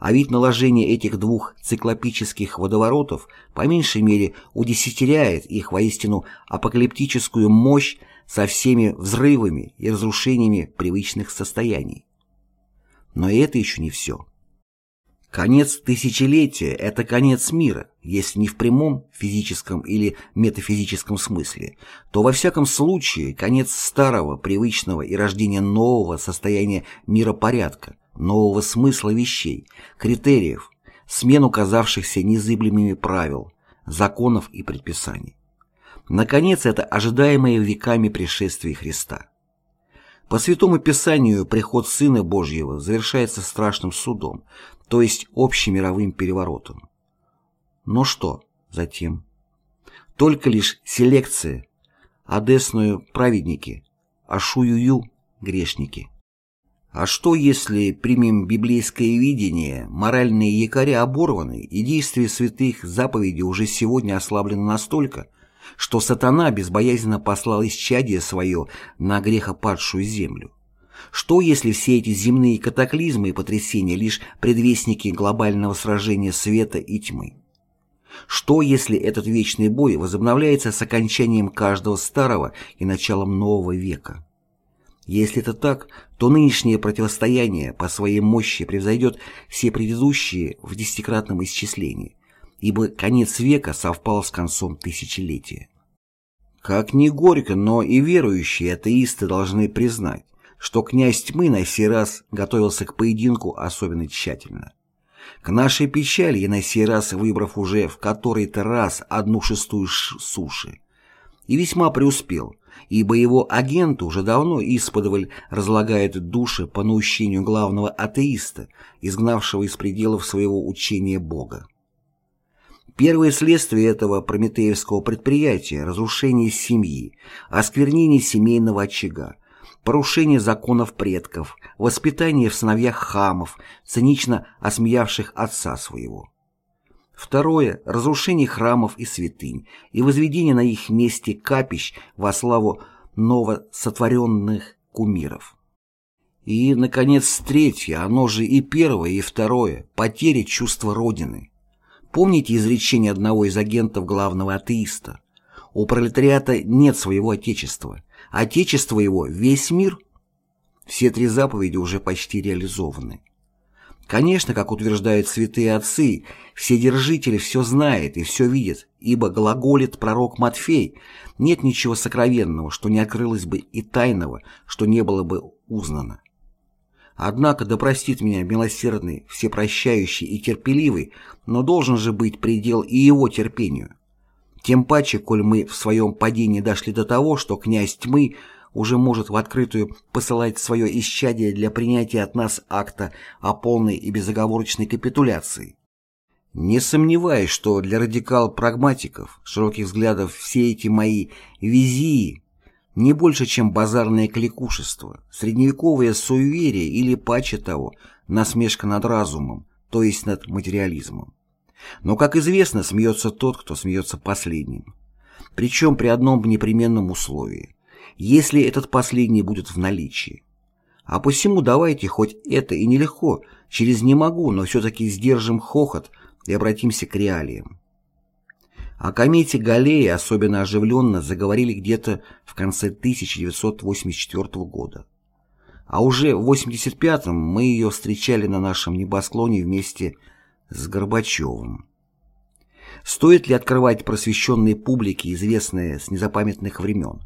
S1: А ведь наложение этих двух циклопических водоворотов по меньшей мере удесятеряет их воистину апокалиптическую мощь со всеми взрывами и разрушениями привычных состояний. Но это еще не все. Конец тысячелетия – это конец мира, если не в прямом физическом или метафизическом смысле, то во всяком случае конец старого, привычного и рождение нового состояния миропорядка, нового смысла вещей, критериев, смену казавшихся незыблемыми правил, законов и предписаний. Наконец, это ожидаемое веками пришествие Христа. По Святому Писанию приход Сына Божьего завершается страшным судом, то есть общемировым переворотом. Но что затем? Только лишь селекция, одесную праведники, а шуюю грешники. А что, если примем библейское видение, моральные якори оборваны, и действие святых заповедей уже сегодня ослаблено настолько, что сатана безбоязненно послал исчадие свое на грехопадшую землю? Что, если все эти земные катаклизмы и потрясения лишь предвестники глобального сражения света и тьмы? Что, если этот вечный бой возобновляется с окончанием каждого старого и началом нового века? Если это так, то нынешнее противостояние по своей мощи превзойдет все предыдущие в десятикратном исчислении, ибо конец века совпал с концом тысячелетия. Как ни горько, но и верующие атеисты должны признать, что князь тьмы на сей раз готовился к поединку особенно тщательно. К нашей печали и на сей раз выбрав уже в который-то раз одну шестую суши. И весьма преуспел, ибо его агент уже давно исподволь разлагает души по наущению главного атеиста, изгнавшего из пределов своего учения Бога. Первое следствие этого прометеевского предприятия – разрушение семьи, осквернение семейного очага, порушение законов предков, воспитание в сыновьях хамов, цинично осмеявших отца своего. Второе – разрушение храмов и святынь и возведение на их месте капищ во славу новосотворенных кумиров. И, наконец, третье, оно же и первое, и второе – потеря чувства Родины. Помните изречение одного из агентов главного атеиста? У пролетариата нет своего отечества. Отечество его – весь мир. Все три заповеди уже почти реализованы. Конечно, как утверждают святые отцы, Вседержитель все знает и все видит, ибо глаголит пророк Матфей, нет ничего сокровенного, что не открылось бы и тайного, что не было бы узнано. Однако, да простит меня милосердный, всепрощающий и терпеливый, но должен же быть предел и его терпению. Тем паче, коль мы в своем падении дошли до того, что князь тьмы – уже может в открытую посылать свое исчадие для принятия от нас акта о полной и безоговорочной капитуляции. Не сомневаюсь, что для радикал-прагматиков, широких взглядов, все эти мои визии не больше, чем базарное кликушество, средневековое суеверие или, паче того, насмешка над разумом, то есть над материализмом. Но, как известно, смеется тот, кто смеется последним. Причем при одном непременном условии. Если этот последний будет в наличии. А посему давайте, хоть это и нелегко, через «не могу», но все-таки сдержим хохот и обратимся к реалиям. О комете Галлея особенно оживленно заговорили где-то в конце 1984 года. А уже в 1985-м мы ее встречали на нашем небосклоне вместе с Горбачевым. Стоит ли открывать просвещенной публике известное с незапамятных времен?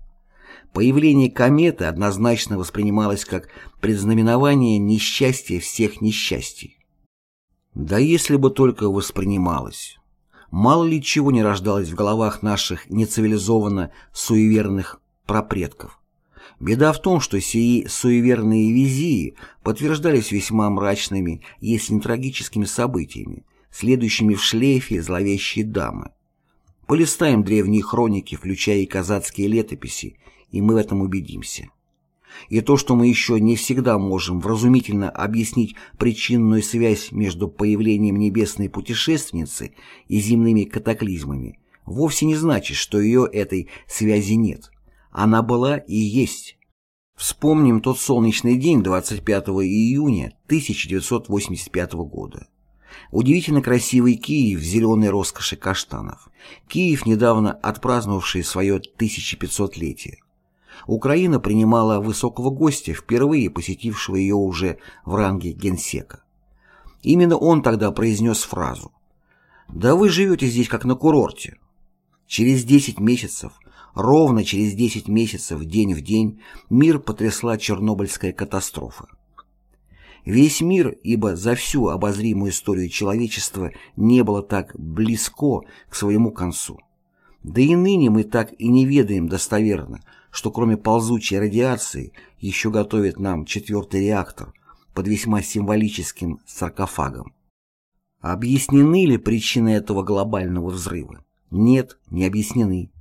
S1: Появление кометы однозначно воспринималось как предзнаменование несчастья всех несчастий. Да если бы только воспринималось. Мало ли чего не рождалось в головах наших нецивилизованно суеверных прапредков. Беда в том, что сии суеверные визии подтверждались весьма мрачными, если не трагическими событиями, следующими в шлейфе зловещей дамы. Полистаем древние хроники, включая и казацкие летописи, и мы в этом убедимся. И то, что мы еще не всегда можем вразумительно объяснить причинную связь между появлением небесной путешественницы и земными катаклизмами, вовсе не значит, что ее этой связи нет. Она была и есть. Вспомним тот солнечный день 25 июня 1985 года. Удивительно красивый Киев в зеленой роскоши каштанов. Киев, недавно отпраздновавший свое 1500-летие. Украина принимала высокого гостя, впервые посетившего ее уже в ранге генсека. Именно он тогда произнес фразу «Да вы живете здесь как на курорте». Через 10 месяцев, ровно через 10 месяцев, день в день, мир потрясла Чернобыльская катастрофа. Весь мир, ибо за всю обозримую историю человечества не было так близко к своему концу. Да и ныне мы так и не ведаем достоверно, что кроме ползучей радиации еще готовит нам четвертый реактор под весьма символическим саркофагом. Объяснены ли причины этого глобального взрыва? Нет, не объяснены.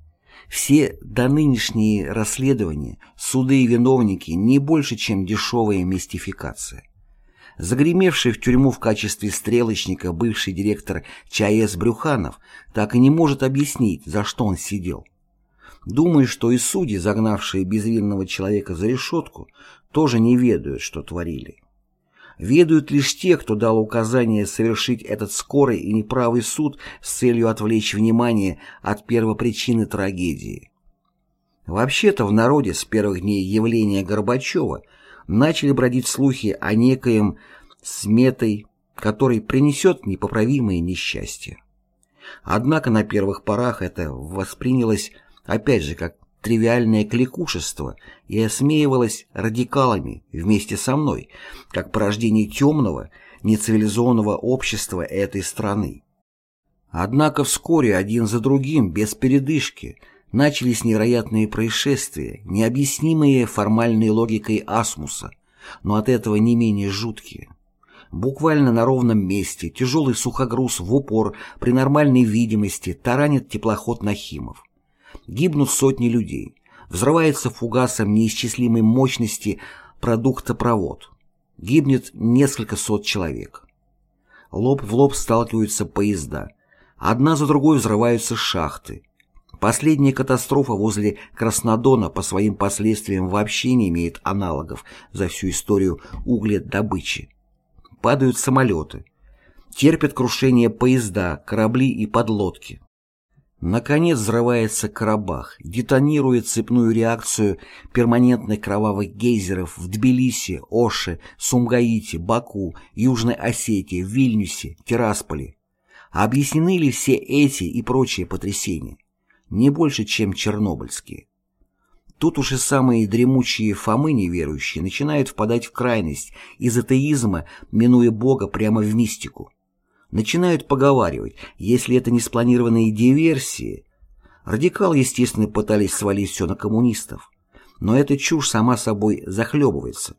S1: Все до нынешние расследования, суды и виновники не больше, чем дешевая мистификация. Загремевший в тюрьму в качестве стрелочника бывший директор ЧАЭС Брюханов так и не может объяснить, за что он сидел. Думаю, что и судьи, загнавшие безвинного человека за решетку, тоже не ведают, что творили. Ведают лишь те, кто дал указание совершить этот скорый и неправый суд с целью отвлечь внимание от первопричины трагедии. Вообще-то в народе с первых дней явления Горбачева начали бродить слухи о некоем сметой, который принесет непоправимое несчастье. Однако на первых порах это воспринялось опять же, как тривиальное кликушество, и осмеивалось радикалами вместе со мной, как порождение темного, нецивилизованного общества этой страны. Однако вскоре один за другим, без передышки, начались невероятные происшествия, необъяснимые формальной логикой асмуса, но от этого не менее жуткие. Буквально на ровном месте тяжелый сухогруз в упор при нормальной видимости таранит теплоход Нахимов. Гибнут сотни людей. Взрывается фугасом неисчислимой мощности продуктопровод. Гибнет несколько сот человек. Лоб в лоб сталкиваются поезда. Одна за другой взрываются шахты. Последняя катастрофа возле Краснодона по своим последствиям вообще не имеет аналогов за всю историю угледобычи. Падают самолеты. Терпят крушение поезда, корабли и подлодки. Наконец взрывается Карабах, детонирует цепную реакцию перманентных кровавых гейзеров в Тбилиси, Оше, Сумгаите, Баку, Южной Осетии, Вильнюсе, Тирасполе. объяснены ли все эти и прочие потрясения? Не больше, чем чернобыльские. Тут уж и самые дремучие Фомы неверующие начинают впадать в крайность из атеизма, минуя Бога прямо в мистику начинают поговаривать, если это не спланированные диверсии. Радикалы, естественно, пытались свалить все на коммунистов. Но эта чушь сама собой захлебывается.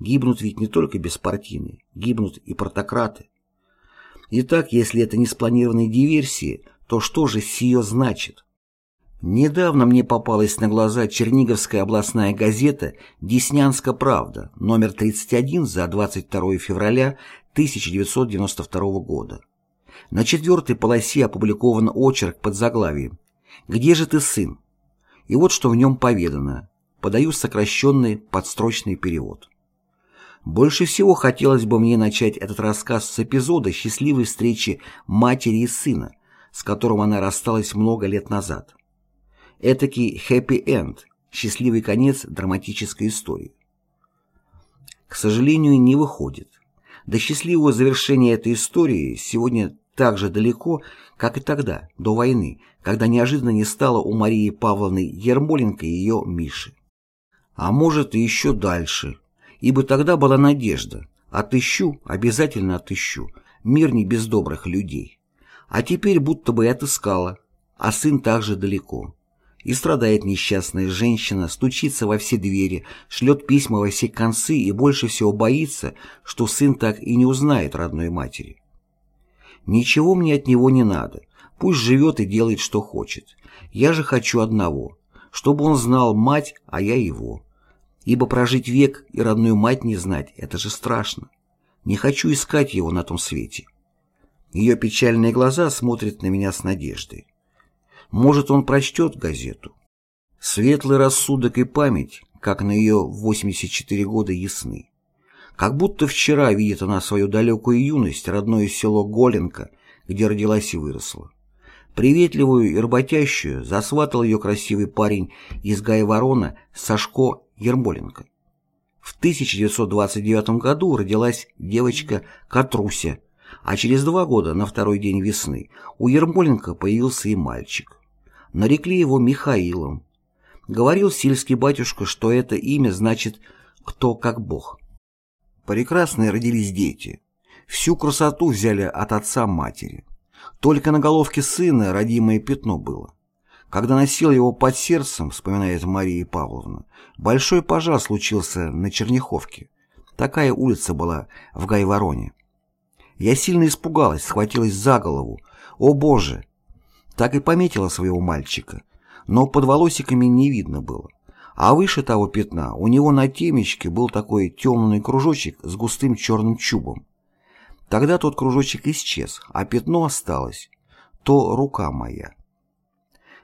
S1: Гибнут ведь не только беспартийные, гибнут и протократы. Итак, если это не спланированные диверсии, то что же сие значит? Недавно мне попалась на глаза Черниговская областная газета «Деснянская правда», номер 31 за 22 февраля 1992 года. На четвертой полосе опубликован очерк под заглавием «Где же ты, сын?» И вот что в нем поведано. Подаю сокращенный подстрочный перевод. Больше всего хотелось бы мне начать этот рассказ с эпизода счастливой встречи матери и сына, с которым она рассталась много лет назад. Этакий хэппи-энд, счастливый конец драматической истории. К сожалению, не выходит. До счастливого завершения этой истории сегодня так же далеко, как и тогда, до войны, когда неожиданно не стало у Марии Павловны Ермоленко и ее Миши. А может и еще дальше, ибо тогда была надежда. Отыщу, обязательно отыщу, мир не без добрых людей. А теперь будто бы и отыскала, а сын также далеко. И страдает несчастная женщина, стучится во все двери, шлет письма во все концы и больше всего боится, что сын так и не узнает родной матери. Ничего мне от него не надо, пусть живет и делает, что хочет. Я же хочу одного, чтобы он знал мать, а я его. Ибо прожить век и родную мать не знать – это же страшно. Не хочу искать его на том свете. Ее печальные глаза смотрят на меня с надеждой. Может, он прочтет газету. Светлый рассудок и память, как на ее 84 года, ясны. Как будто вчера видит она свою далекую юность, родное село Голенко, где родилась и выросла. Приветливую и работящую засватал ее красивый парень из Гайворона Сашко Ермоленко. В 1929 году родилась девочка Катруся, а через два года, на второй день весны, у Ермоленко появился и мальчик. Нарекли его Михаилом. Говорил сельский батюшка, что это имя значит «кто как Бог». Прекрасные родились дети. Всю красоту взяли от отца матери. Только на головке сына родимое пятно было. Когда носил его под сердцем, вспоминает Мария Павловна, большой пожар случился на Черняховке. Такая улица была в Гайвороне. Я сильно испугалась, схватилась за голову. О боже! Так и пометила своего мальчика. Но под волосиками не видно было. А выше того пятна у него на темечке был такой темный кружочек с густым черным чубом. Тогда тот кружочек исчез, а пятно осталось. То рука моя.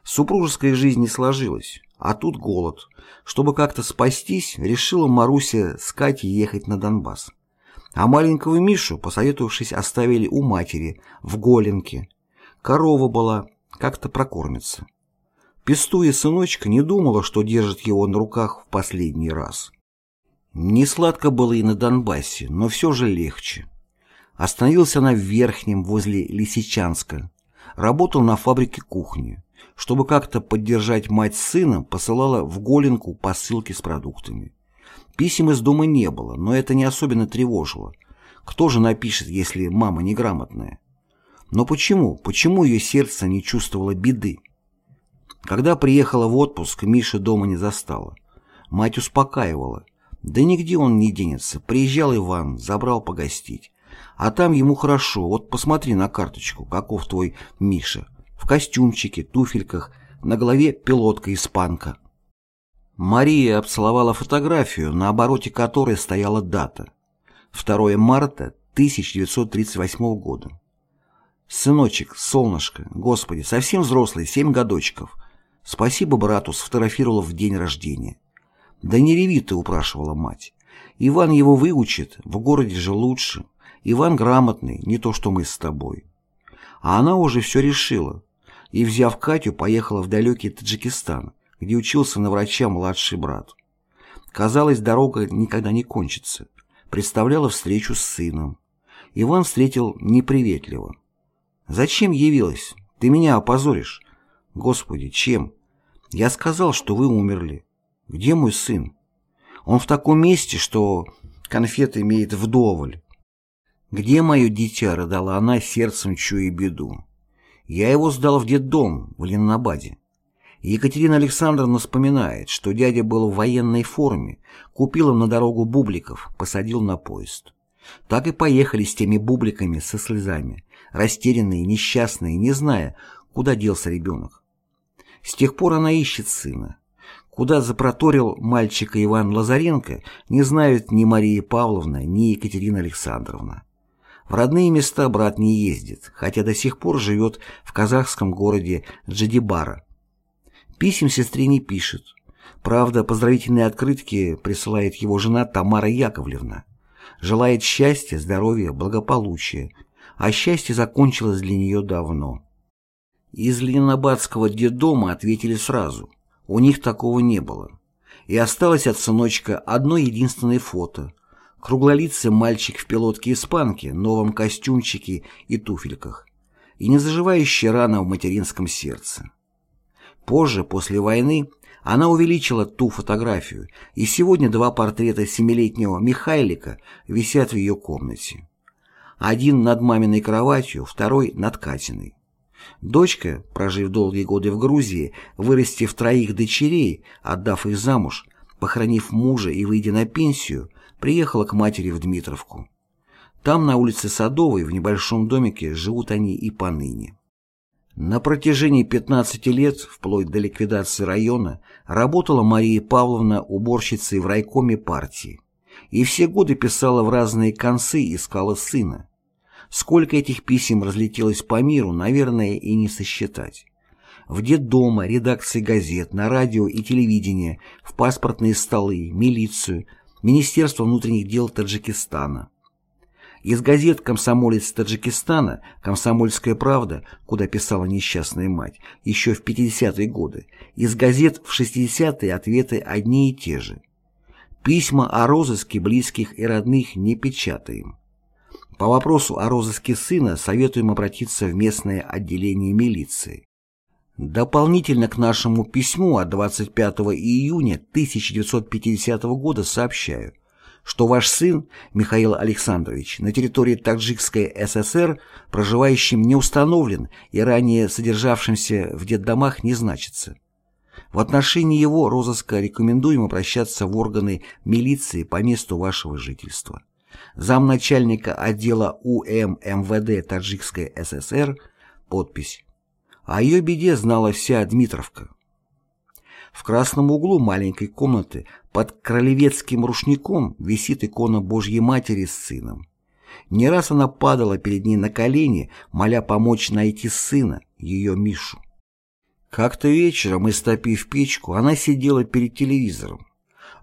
S1: Супружеская жизнь не сложилась, а тут голод. Чтобы как-то спастись, решила Маруся с Катей ехать на Донбасс. А маленького Мишу, посоветовавшись, оставили у матери, в Голенке. Корова была, как-то прокормится. Пестуя сыночка не думала, что держит его на руках в последний раз. Не сладко было и на Донбассе, но все же легче. Остановился она в Верхнем, возле Лисичанска. Работал на фабрике кухни. Чтобы как-то поддержать мать с сыном, посылала в Голенку посылки с продуктами. Писем из дома не было, но это не особенно тревожило. Кто же напишет, если мама неграмотная? Но почему? Почему ее сердце не чувствовало беды? Когда приехала в отпуск, Миша дома не застала. Мать успокаивала. Да нигде он не денется. Приезжал Иван, забрал погостить. А там ему хорошо. Вот посмотри на карточку, каков твой Миша в костюмчике, туфельках, на голове пилотка-испанка. Мария обцеловала фотографию, на обороте которой стояла дата. 2 марта 1938 года. «Сыночек, солнышко, господи, совсем взрослый, семь годочков. Спасибо брату, сфотографировала в день рождения». «Да не реви ты», — упрашивала мать. «Иван его выучит, в городе же лучше. Иван грамотный, не то что мы с тобой». А она уже все решила и, взяв Катю, поехала в далекий Таджикистан, где учился на врача младший брат. Казалось, дорога никогда не кончится. Представляла встречу с сыном. Иван встретил неприветливо. «Зачем явилась? Ты меня опозоришь». «Господи, чем?» «Я сказал, что вы умерли. Где мой сын?» «Он в таком месте, что конфет имеет вдоволь». «Где мое дитя?» — рыдала она, сердцем чуя беду. Я его сдал в детдом в Ленинабаде. Екатерина Александровна вспоминает, что дядя был в военной форме, купил им на дорогу бубликов, посадил на поезд. Так и поехали с теми бубликами со слезами. Растерянные, несчастные, не зная, куда делся ребенок. С тех пор она ищет сына. Куда запроторил мальчика Иван Лазаренко, не знают ни Мария Павловна, ни Екатерина Александровна. В родные места брат не ездит, хотя до сих пор живет в казахском городе Джадибара. Писем сестре не пишет. Правда, поздравительные открытки присылает его жена Тамара Яковлевна. Желает счастья, здоровья, благополучия. А счастье закончилось для нее давно. Из Ленинабадского детдома ответили сразу. У них такого не было. И осталось от сыночка одно единственное фото. Круглолицый мальчик в пилотке-испанке, новом костюмчике и туфельках. И незаживающая рана в материнском сердце. Позже, после войны, она увеличила ту фотографию, и сегодня два портрета семилетнего Михайлика висят в ее комнате. Один над маминой кроватью, второй над Катиной. Дочка, прожив долгие годы в Грузии, вырастив троих дочерей, отдав их замуж, похоронив мужа и выйдя на пенсию, приехала к матери в Дмитровку. Там, на улице Садовой, в небольшом домике, живут они и поныне. На протяжении 15 лет, вплоть до ликвидации района, работала Мария Павловна уборщицей в райкоме партии. И все годы писала в разные концы, искала сына. Сколько этих писем разлетелось по миру, наверное, и не сосчитать. В детдома, редакции газет, на радио и телевидение, в паспортные столы, милицию, Министерство внутренних дел Таджикистана. Из газет «Комсомолец Таджикистана», «Комсомольская правда», куда писала несчастная мать, еще в 50-е годы, из газет в 60-е ответы одни и те же. Письма о розыске близких и родных не печатаем. По вопросу о розыске сына советуем обратиться в местное отделение милиции. Дополнительно к нашему письму от 25 июня 1950 года сообщаю, что ваш сын, Михаил Александрович, на территории Таджикской ССР, проживающим не установлен и ранее содержавшимся в детдомах не значится. В отношении его розыска рекомендуем обращаться в органы милиции по месту вашего жительства. Замначальника отдела УМ МВД Таджикской ССР, подпись. О ее беде знала вся Дмитровка. В красном углу маленькой комнаты под кролевецким рушником висит икона Божьей Матери с сыном. Не раз она падала перед ней на колени, моля помочь найти сына, ее Мишу. Как-то вечером, истопив печку, она сидела перед телевизором.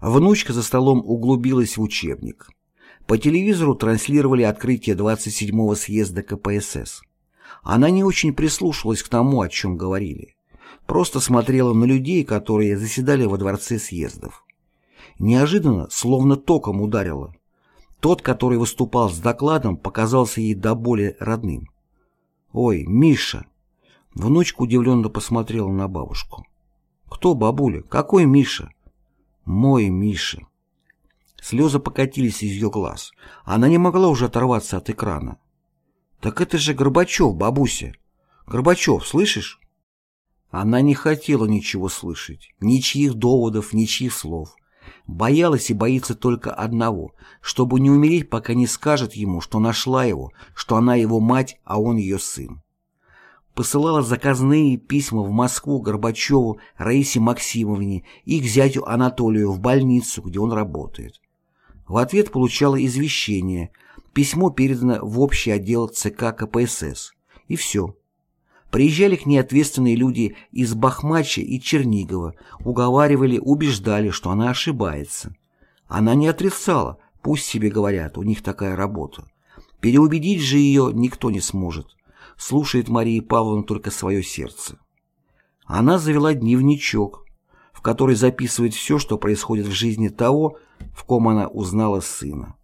S1: Внучка за столом углубилась в учебник. По телевизору транслировали открытие 27-го съезда КПСС. Она не очень прислушивалась к тому, о чем говорили. Просто смотрела на людей, которые заседали во дворце съездов. Неожиданно, словно током ударило. Тот, который выступал с докладом, показался ей до боли родным. «Ой, Миша!» Внучка удивленно посмотрела на бабушку. «Кто бабуля? Какой Миша?» «Мой Миша». Слезы покатились из ее глаз. Она не могла уже оторваться от экрана. «Так это же Горбачев, бабуся! Горбачев, слышишь?» Она не хотела ничего слышать, ничьих доводов, ничьих слов. Боялась и боится только одного, чтобы не умереть, пока не скажет ему, что нашла его, что она его мать, а он ее сын. Посылала заказные письма в Москву Горбачеву, Раисе Максимовне и к зятю Анатолию в больницу, где он работает. В ответ получала извещение. Письмо передано в общий отдел ЦК КПСС. И все. Приезжали к ней ответственные люди из Бахмача и Чернигова, уговаривали, убеждали, что она ошибается. Она не отрицала, пусть себе говорят, у них такая работа. Переубедить же ее никто не сможет. Слушает Мария Павловна только свое сердце. Она завела дневничок, в который записывает все, что происходит в жизни того, в ком она узнала сына.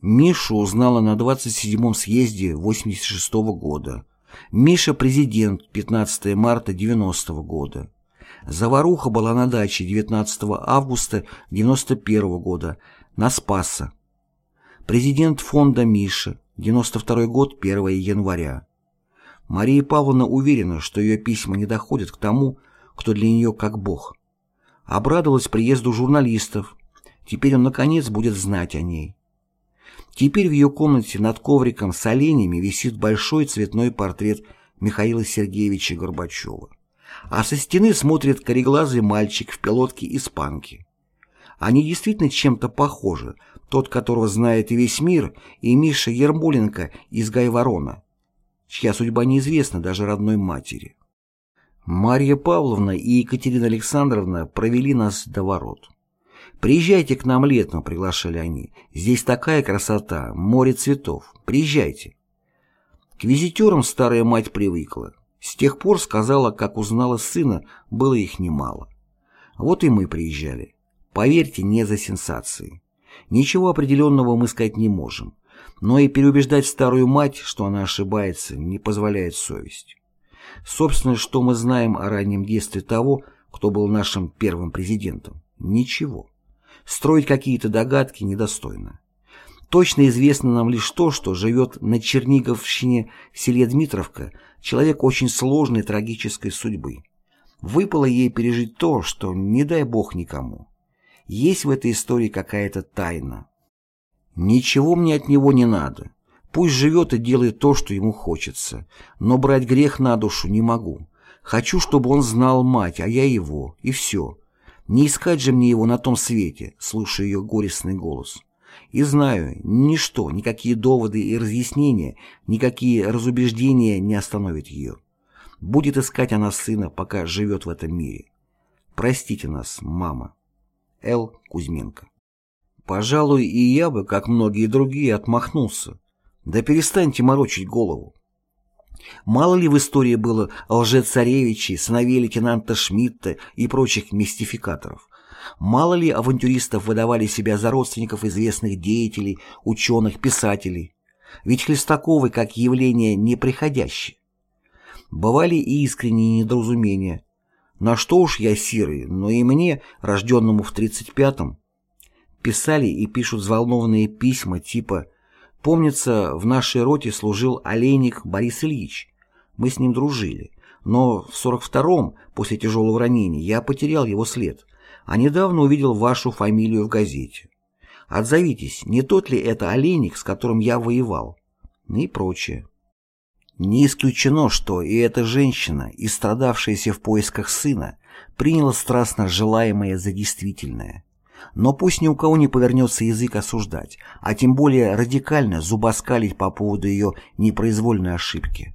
S1: Мишу узнала на 27-м съезде 86 -го года. Миша президент 15 марта 90 -го года. Заваруха была на даче 19 августа 91 -го года на Спаса. Президент фонда Миша 92 год 1 января. Мария Павловна уверена, что ее письма не доходят к тому, кто для нее как Бог. Обрадовалась приезду журналистов. Теперь он, наконец, будет знать о ней. Теперь в ее комнате над ковриком с оленями висит большой цветной портрет Михаила Сергеевича Горбачева. А со стены смотрит кореглазый мальчик в пилотке испанки. Они действительно чем-то похожи, тот, которого знает и весь мир, и Миша Ермоленко из Гайворона, чья судьба неизвестна даже родной матери. Марья Павловна и Екатерина Александровна провели нас до ворот. «Приезжайте к нам летом», — приглашали они. «Здесь такая красота, море цветов. Приезжайте». К визитерам старая мать привыкла. С тех пор, сказала, как узнала сына, было их немало. Вот и мы приезжали. Поверьте, не за сенсацией. Ничего определенного мы сказать не можем. Но и переубеждать старую мать, что она ошибается, не позволяет совесть. Собственно, что мы знаем о раннем детстве того, кто был нашим первым президентом? Ничего. Строить какие-то догадки недостойно. Точно известно нам лишь то, что живет на Черниговщине в селе Дмитровка человек очень сложной трагической судьбы. Выпало ей пережить то, что не дай бог никому. Есть в этой истории какая-то тайна. Ничего мне от него не надо. Пусть живет и делает то, что ему хочется. Но брать грех на душу не могу. Хочу, чтобы он знал мать, а я его, и все. Не искать же мне его на том свете, слушая ее горестный голос. И знаю, ничто, никакие доводы и разъяснения, никакие разубеждения не остановят ее. Будет искать она сына, пока живет в этом мире. Простите нас, мама. Л. Кузьменко. Пожалуй, и я бы, как многие другие, отмахнулся. Да перестаньте морочить голову. Мало ли в истории было лжецаревичей, сыновей лейтенанта Шмидта и прочих мистификаторов. Мало ли авантюристов выдавали себя за родственников известных деятелей, ученых, писателей. Ведь Хлестаковы как явление неприходящее. Бывали и искренние недоразумения, на что уж я сирый, но и мне, рожденному в 35-м, писали и пишут взволнованные письма типа «Помнится, в нашей роте служил олейник Борис Ильич. Мы с ним дружили. Но в 42-м, после тяжелого ранения, я потерял его след, а недавно увидел вашу фамилию в газете. Отзовитесь, не тот ли это олейник, с которым я воевал?» И прочее. Не исключено, что и эта женщина, истрадавшаяся в поисках сына, приняла страстно желаемое за действительное. Но пусть ни у кого не повернется язык осуждать, а тем более радикально зубоскалить по поводу ее непроизвольной ошибки.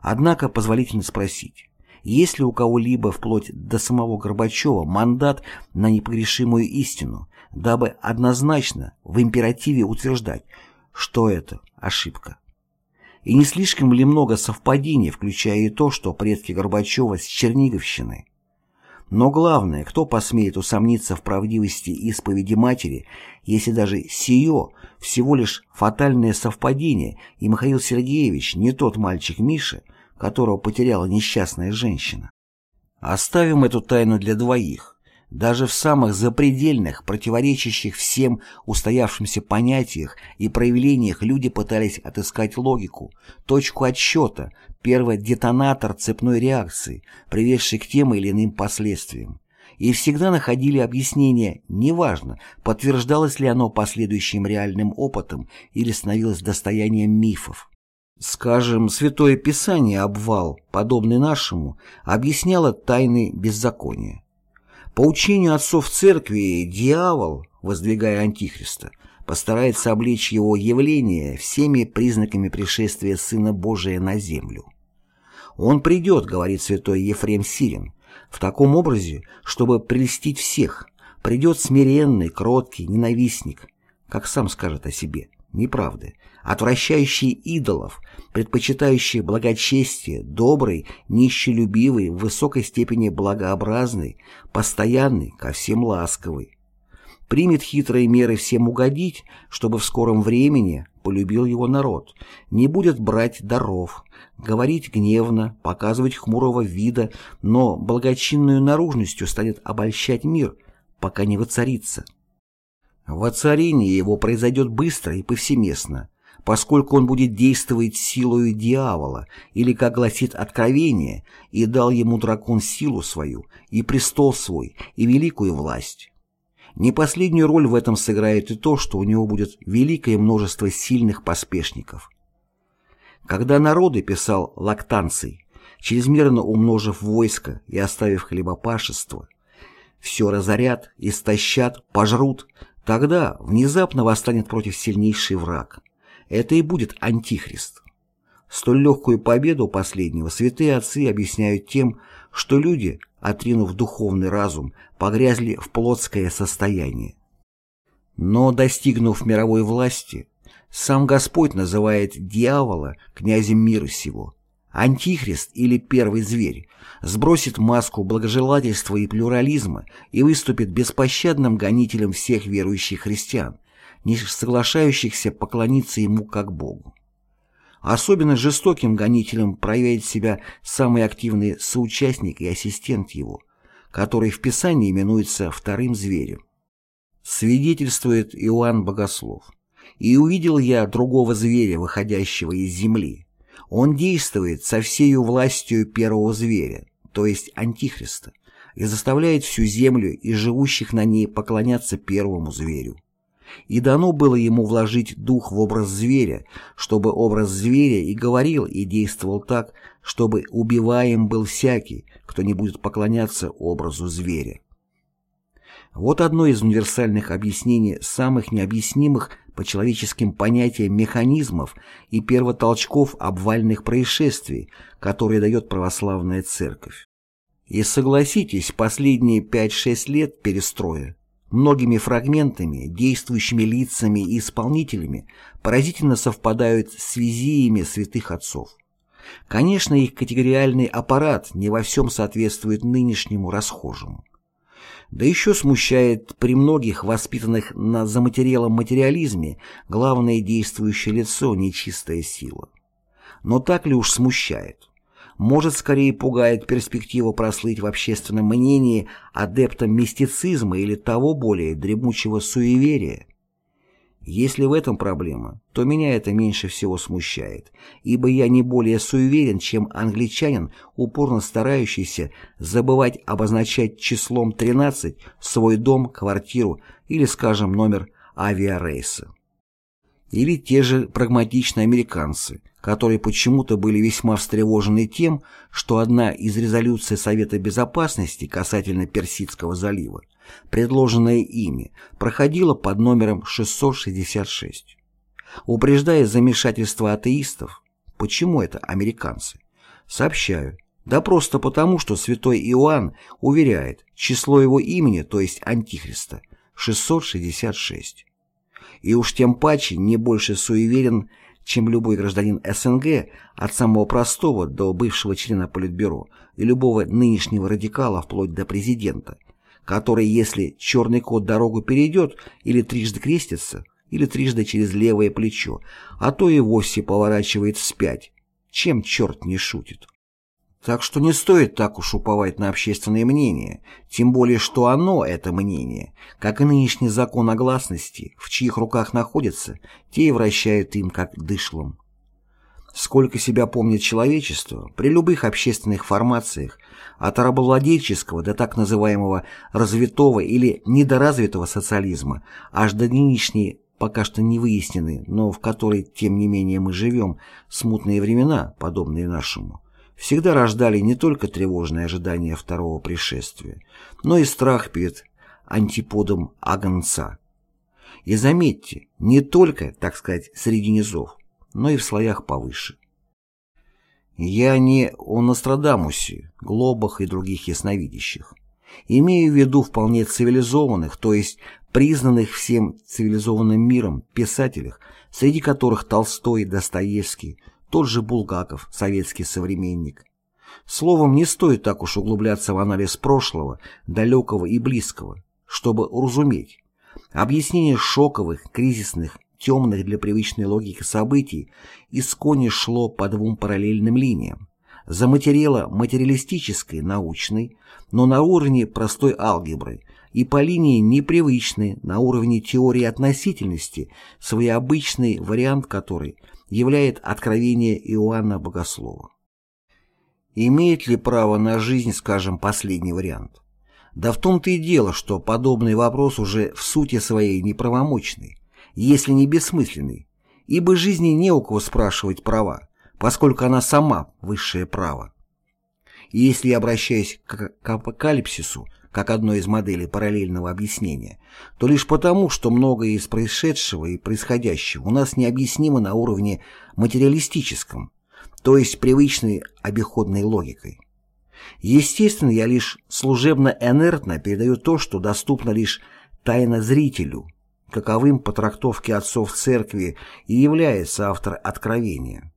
S1: Однако позволительно спросить, есть ли у кого-либо вплоть до самого Горбачева мандат на непогрешимую истину, дабы однозначно в императиве утверждать, что это ошибка. И не слишком ли много совпадений, включая и то, что предки Горбачева с Черниговщины? Но главное, кто посмеет усомниться в правдивости исповеди матери, если даже сие всего лишь фатальное совпадение, и Михаил Сергеевич не тот мальчик Миша, которого потеряла несчастная женщина? Оставим эту тайну для двоих. Даже в самых запредельных, противоречащих всем устоявшимся понятиях и проявлениях люди пытались отыскать логику, точку отсчета, первый детонатор цепной реакции, приведший к тем или иным последствиям. И всегда находили объяснение, неважно, подтверждалось ли оно последующим реальным опытом или становилось достоянием мифов. Скажем, Святое Писание обвал, подобный нашему, объясняло тайны беззакония. По учению отцов церкви дьявол, воздвигая антихриста, постарается облечь его явление всеми признаками пришествия Сына Божия на землю. «Он придет», — говорит святой Ефрем Сирин, «в таком образе, чтобы прельстить всех, придет смиренный, кроткий, ненавистник, как сам скажет о себе, неправды, отвращающий идолов, предпочитающий благочестие, добрый, нищелюбивый, в высокой степени благообразный, постоянный, ко всем ласковый. Примет хитрые меры всем угодить, чтобы в скором времени полюбил его народ, не будет брать даров, говорить гневно, показывать хмурого вида, но благочинную наружностью станет обольщать мир, пока не воцарится. Воцарение его произойдет быстро и повсеместно, поскольку он будет действовать силою дьявола, или, как гласит Откровение, и дал ему дракон силу свою, и престол свой, и великую власть. Не последнюю роль в этом сыграет и то, что у него будет великое множество сильных поспешников. Когда народы, писал Лактанций, чрезмерно умножив войско и оставив хлебопашество, все разорят, истощат, пожрут, тогда внезапно восстанет против сильнейший враг. Это и будет Антихрист. Столь легкую победу последнего святые отцы объясняют тем, что люди, отринув духовный разум, погрязли в плотское состояние. Но, достигнув мировой власти, сам Господь называет дьявола князем мира сего. Антихрист или первый зверь сбросит маску благожелательства и плюрализма и выступит беспощадным гонителем всех верующих христиан, не соглашающихся поклониться ему как Богу. Особенно жестоким гонителем проявит себя самый активный соучастник и ассистент его, который в Писании именуется вторым зверем. Свидетельствует Иоанн Богослов. «И увидел я другого зверя, выходящего из земли. Он действует со всею властью первого зверя, то есть Антихриста, и заставляет всю землю и живущих на ней поклоняться первому зверю и дано было ему вложить дух в образ зверя, чтобы образ зверя и говорил, и действовал так, чтобы убиваем был всякий, кто не будет поклоняться образу зверя. Вот одно из универсальных объяснений самых необъяснимых по человеческим понятиям механизмов и первотолчков обвальных происшествий, которые дает православная церковь. И согласитесь, последние 5-6 лет перестроя многими фрагментами, действующими лицами и исполнителями поразительно совпадают с визиями святых отцов. Конечно, их категориальный аппарат не во всем соответствует нынешнему расхожему. Да еще смущает при многих воспитанных на заматериалом материализме главное действующее лицо – нечистая сила. Но так ли уж смущает? может скорее пугает перспектива прослыть в общественном мнении адептом мистицизма или того более дремучего суеверия. Если в этом проблема, то меня это меньше всего смущает, ибо я не более суеверен, чем англичанин, упорно старающийся забывать обозначать числом 13 свой дом, квартиру или, скажем, номер авиарейса. Или те же прагматичные американцы – которые почему-то были весьма встревожены тем, что одна из резолюций Совета Безопасности касательно Персидского залива, предложенная ими, проходила под номером 666. Упреждая замешательство атеистов, почему это американцы, сообщаю, да просто потому, что святой Иоанн уверяет, число его имени, то есть Антихриста, 666. И уж тем паче не больше суеверен чем любой гражданин СНГ, от самого простого до бывшего члена Политбюро и любого нынешнего радикала вплоть до президента, который, если черный кот дорогу перейдет или трижды крестится, или трижды через левое плечо, а то и вовсе поворачивает вспять, чем черт не шутит. Так что не стоит так уж уповать на общественное мнение, тем более что оно, это мнение, как и нынешний закон о гласности, в чьих руках находится, те и вращают им как дышлом. Сколько себя помнит человечество, при любых общественных формациях, от рабовладельческого до так называемого развитого или недоразвитого социализма, аж до нынешней пока что не выяснены, но в которой, тем не менее, мы живем, смутные времена, подобные нашему, всегда рождали не только тревожное ожидание второго пришествия, но и страх перед антиподом Агнца. И заметьте, не только, так сказать, среди низов, но и в слоях повыше. Я не о Нострадамусе, Глобах и других ясновидящих. Имею в виду вполне цивилизованных, то есть признанных всем цивилизованным миром писателях, среди которых Толстой, Достоевский, тот же Булгаков, советский современник. Словом, не стоит так уж углубляться в анализ прошлого, далекого и близкого, чтобы уразуметь. Объяснение шоковых, кризисных, темных для привычной логики событий исконе шло по двум параллельным линиям. За материала материалистической, научной, но на уровне простой алгебры, и по линии непривычной, на уровне теории относительности, своеобычный вариант которой – являет откровение Иоанна Богослова. Имеет ли право на жизнь, скажем, последний вариант? Да в том-то и дело, что подобный вопрос уже в сути своей неправомочный, если не бессмысленный, ибо жизни не у кого спрашивать права, поскольку она сама высшее право. И если я обращаюсь к, к апокалипсису, как одной из моделей параллельного объяснения, то лишь потому, что многое из происшедшего и происходящего у нас необъяснимо на уровне материалистическом, то есть привычной обиходной логикой. Естественно, я лишь служебно-энертно передаю то, что доступно лишь тайно зрителю, каковым по трактовке отцов церкви и является автор откровения.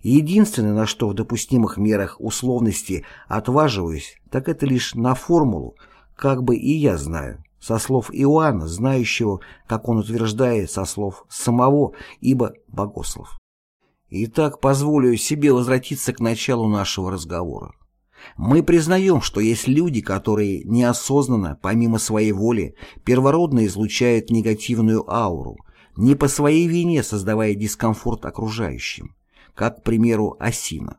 S1: Единственное, на что в допустимых мерах условности отваживаюсь, так это лишь на формулу, как бы и я знаю, со слов Иоанна, знающего, как он утверждает, со слов самого, ибо богослов. Итак, позволю себе возвратиться к началу нашего разговора. Мы признаем, что есть люди, которые неосознанно, помимо своей воли, первородно излучают негативную ауру, не по своей вине создавая дискомфорт окружающим как, к примеру, осина.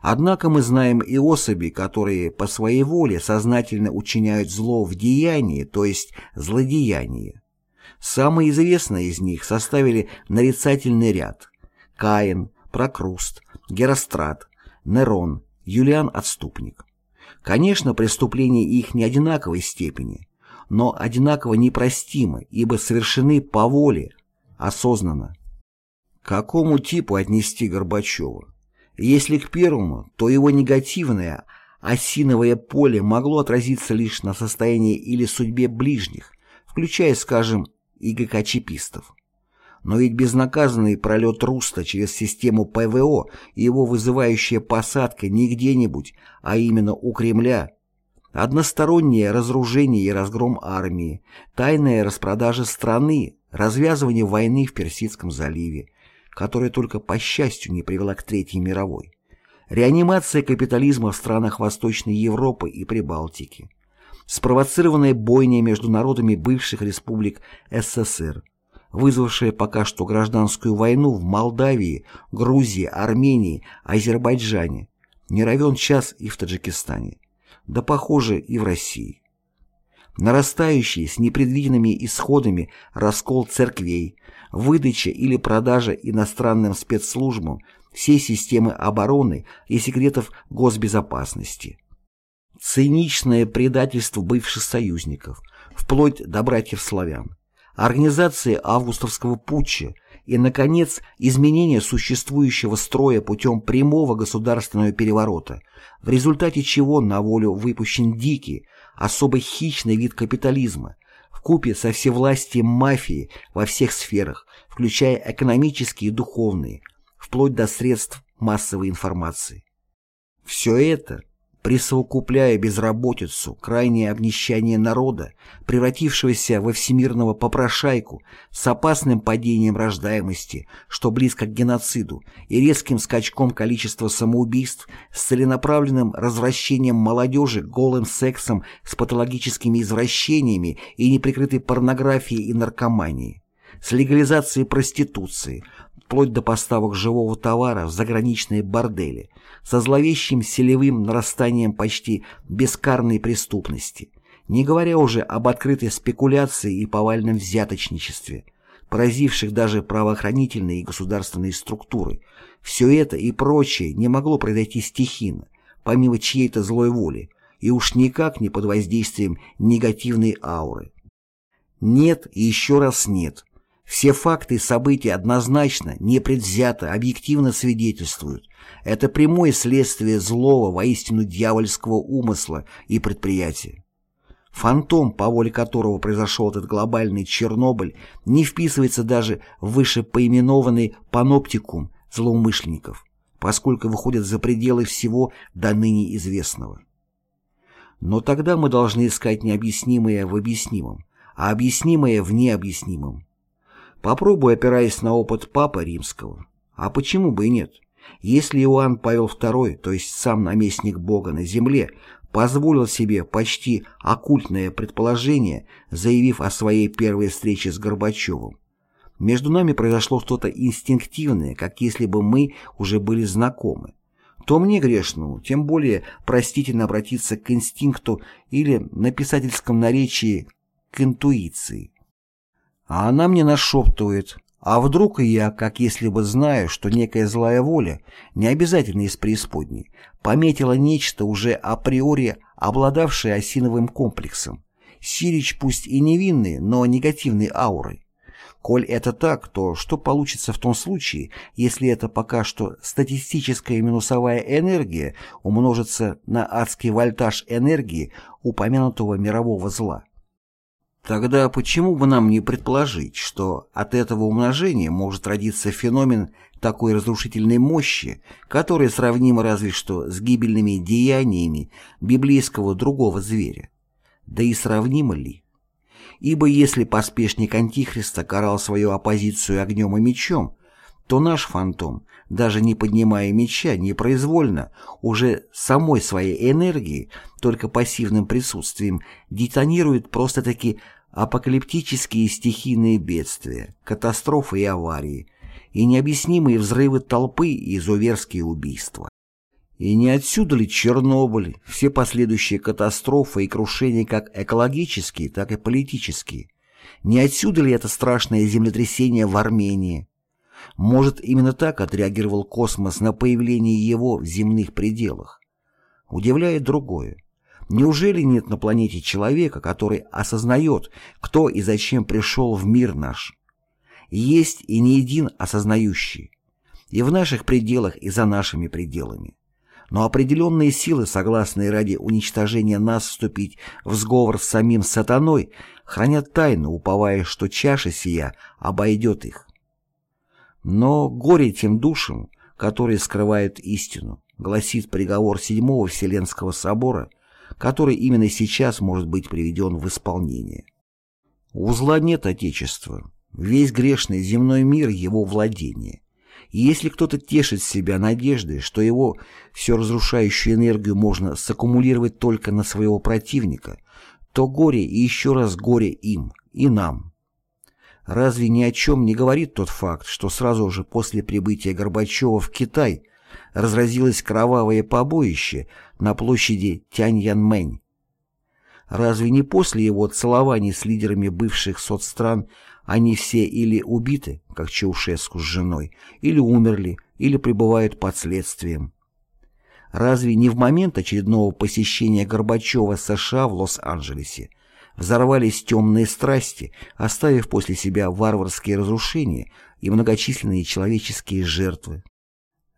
S1: Однако мы знаем и особи, которые по своей воле сознательно учиняют зло в деянии, то есть злодеяние. Самые известные из них составили нарицательный ряд – Каин, Прокруст, Герострат, Нерон, Юлиан Отступник. Конечно, преступления их не одинаковой степени, но одинаково непростимы, ибо совершены по воле, осознанно какому типу отнести Горбачева? Если к первому, то его негативное осиновое поле могло отразиться лишь на состоянии или судьбе ближних, включая, скажем, и ГК-чипистов. Но ведь безнаказанный пролет Руста через систему ПВО и его вызывающая посадка не где-нибудь, а именно у Кремля, одностороннее разоружение и разгром армии, тайная распродажа страны, развязывание войны в Персидском заливе, которая только по счастью не привела к Третьей мировой, реанимация капитализма в странах Восточной Европы и Прибалтики, спровоцированная бойня между народами бывших республик СССР, вызвавшая пока что гражданскую войну в Молдавии, Грузии, Армении, Азербайджане, не равен час и в Таджикистане, да похоже и в России. Нарастающий с непредвиденными исходами раскол церквей, выдача или продажа иностранным спецслужбам всей системы обороны и секретов госбезопасности. Циничное предательство бывших союзников, вплоть до братьев-славян. Организация августовского путча и, наконец, изменение существующего строя путем прямого государственного переворота, в результате чего на волю выпущен дикий, особо хищный вид капитализма, вкупе со всевластием мафии во всех сферах, включая экономические и духовные, вплоть до средств массовой информации. Все это присовокупляя безработицу, крайнее обнищание народа, превратившегося во всемирного попрошайку с опасным падением рождаемости, что близко к геноциду, и резким скачком количества самоубийств с целенаправленным развращением молодежи голым сексом с патологическими извращениями и неприкрытой порнографией и наркоманией, с легализацией проституции, вплоть до поставок живого товара в заграничные бордели, со зловещим селевым нарастанием почти бескарной преступности, не говоря уже об открытой спекуляции и повальном взяточничестве, поразивших даже правоохранительные и государственные структуры. Все это и прочее не могло произойти стихийно, помимо чьей-то злой воли, и уж никак не под воздействием негативной ауры. Нет и еще раз нет. Все факты и события однозначно, непредвзято, объективно свидетельствуют. Это прямое следствие злого, воистину дьявольского умысла и предприятия. Фантом, по воле которого произошел этот глобальный Чернобыль, не вписывается даже в вышепоименованный паноптикум злоумышленников, поскольку выходит за пределы всего до ныне известного. Но тогда мы должны искать необъяснимое в объяснимом, а объяснимое в необъяснимом. Попробуй, опираясь на опыт Папы Римского. А почему бы и нет? Если Иоанн Павел II, то есть сам наместник Бога на земле, позволил себе почти оккультное предположение, заявив о своей первой встрече с Горбачевым, между нами произошло что-то инстинктивное, как если бы мы уже были знакомы, то мне грешному тем более простительно обратиться к инстинкту или на писательском наречии к интуиции. А она мне нашептывает, а вдруг и я, как если бы знаю, что некая злая воля, не обязательно из преисподней, пометила нечто уже априори обладавшее осиновым комплексом, сирич пусть и невинный, но негативной аурой. Коль это так, то что получится в том случае, если это пока что статистическая минусовая энергия умножится на адский вольтаж энергии упомянутого мирового зла? Тогда почему бы нам не предположить, что от этого умножения может родиться феномен такой разрушительной мощи, которая сравнима разве что с гибельными деяниями библейского другого зверя? Да и сравнима ли? Ибо если поспешник Антихриста карал свою оппозицию огнем и мечом, то наш фантом, даже не поднимая меча, непроизвольно, уже самой своей энергией, только пассивным присутствием, детонирует просто-таки апокалиптические стихийные бедствия, катастрофы и аварии, и необъяснимые взрывы толпы и изуверские убийства. И не отсюда ли Чернобыль, все последующие катастрофы и крушения как экологические, так и политические? Не отсюда ли это страшное землетрясение в Армении? Может, именно так отреагировал космос на появление его в земных пределах? Удивляет другое. Неужели нет на планете человека, который осознает, кто и зачем пришел в мир наш? Есть и не един осознающий. И в наших пределах, и за нашими пределами но определенные силы, согласные ради уничтожения нас вступить в сговор с самим сатаной, хранят тайну, уповая, что чаша сия обойдет их. Но горе тем душам, которые скрывают истину, гласит приговор Седьмого Вселенского Собора, который именно сейчас может быть приведен в исполнение. У зла нет Отечества, весь грешный земной мир его владение. И если кто-то тешит себя надеждой, что его все разрушающую энергию можно саккумулировать только на своего противника, то горе и еще раз горе им, и нам. Разве ни о чем не говорит тот факт, что сразу же после прибытия Горбачева в Китай разразилось кровавое побоище на площади Тяньяньмэнь? Разве не после его целований с лидерами бывших соцстран они все или убиты, как Чаушеску с женой, или умерли, или пребывают под следствием. Разве не в момент очередного посещения Горбачева США в Лос-Анджелесе взорвались темные страсти, оставив после себя варварские разрушения и многочисленные человеческие жертвы?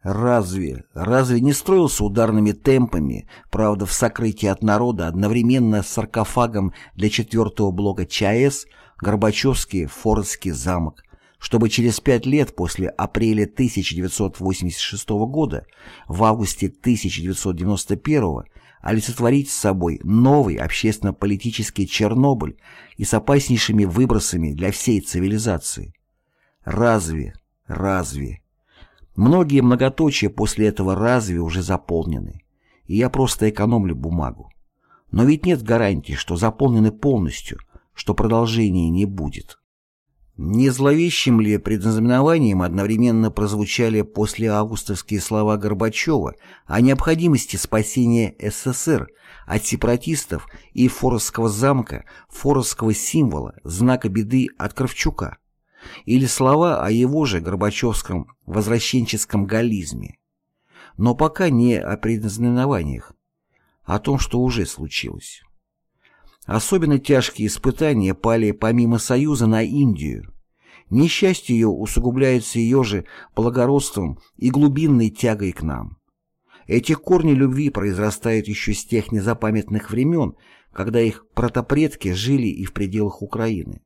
S1: Разве, разве не строился ударными темпами, правда в сокрытии от народа одновременно с саркофагом для четвертого блока ЧАЭС Горбачевский Фордский замок, чтобы через пять лет после апреля 1986 года в августе 1991 олицетворить с собой новый общественно-политический Чернобыль и с опаснейшими выбросами для всей цивилизации. Разве, разве? Многие многоточия после этого разве уже заполнены, и я просто экономлю бумагу. Но ведь нет гарантии, что заполнены полностью, что продолжения не будет. Не зловещим ли предзнаменованием одновременно прозвучали после августовские слова Горбачева о необходимости спасения СССР от сепаратистов и Форостского замка, Форостского символа, знака беды от Кравчука? Или слова о его же Горбачевском возвращенческом галлизме? Но пока не о предзнаменованиях, о том, что уже случилось. Особенно тяжкие испытания пали помимо Союза на Индию. Несчастье ее усугубляется ее же благородством и глубинной тягой к нам. Эти корни любви произрастают еще с тех незапамятных времен, когда их протопредки жили и в пределах Украины.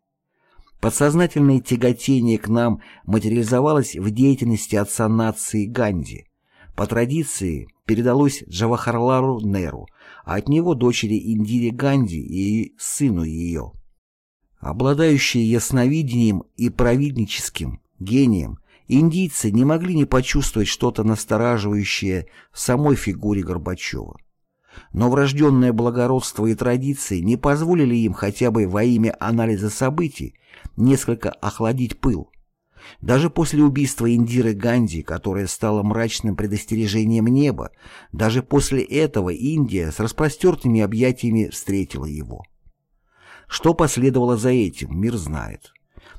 S1: Подсознательное тяготение к нам материализовалось в деятельности отца нации Ганди. По традиции передалось Джавахарлару Неру, а от него дочери Индире Ганди и сыну ее. Обладающие ясновидением и праведническим гением, индийцы не могли не почувствовать что-то настораживающее в самой фигуре Горбачева. Но врожденное благородство и традиции не позволили им хотя бы во имя анализа событий несколько охладить пыл. Даже после убийства Индиры Ганди, которое стало мрачным предостережением неба, даже после этого Индия с распростертыми объятиями встретила его. Что последовало за этим, мир знает.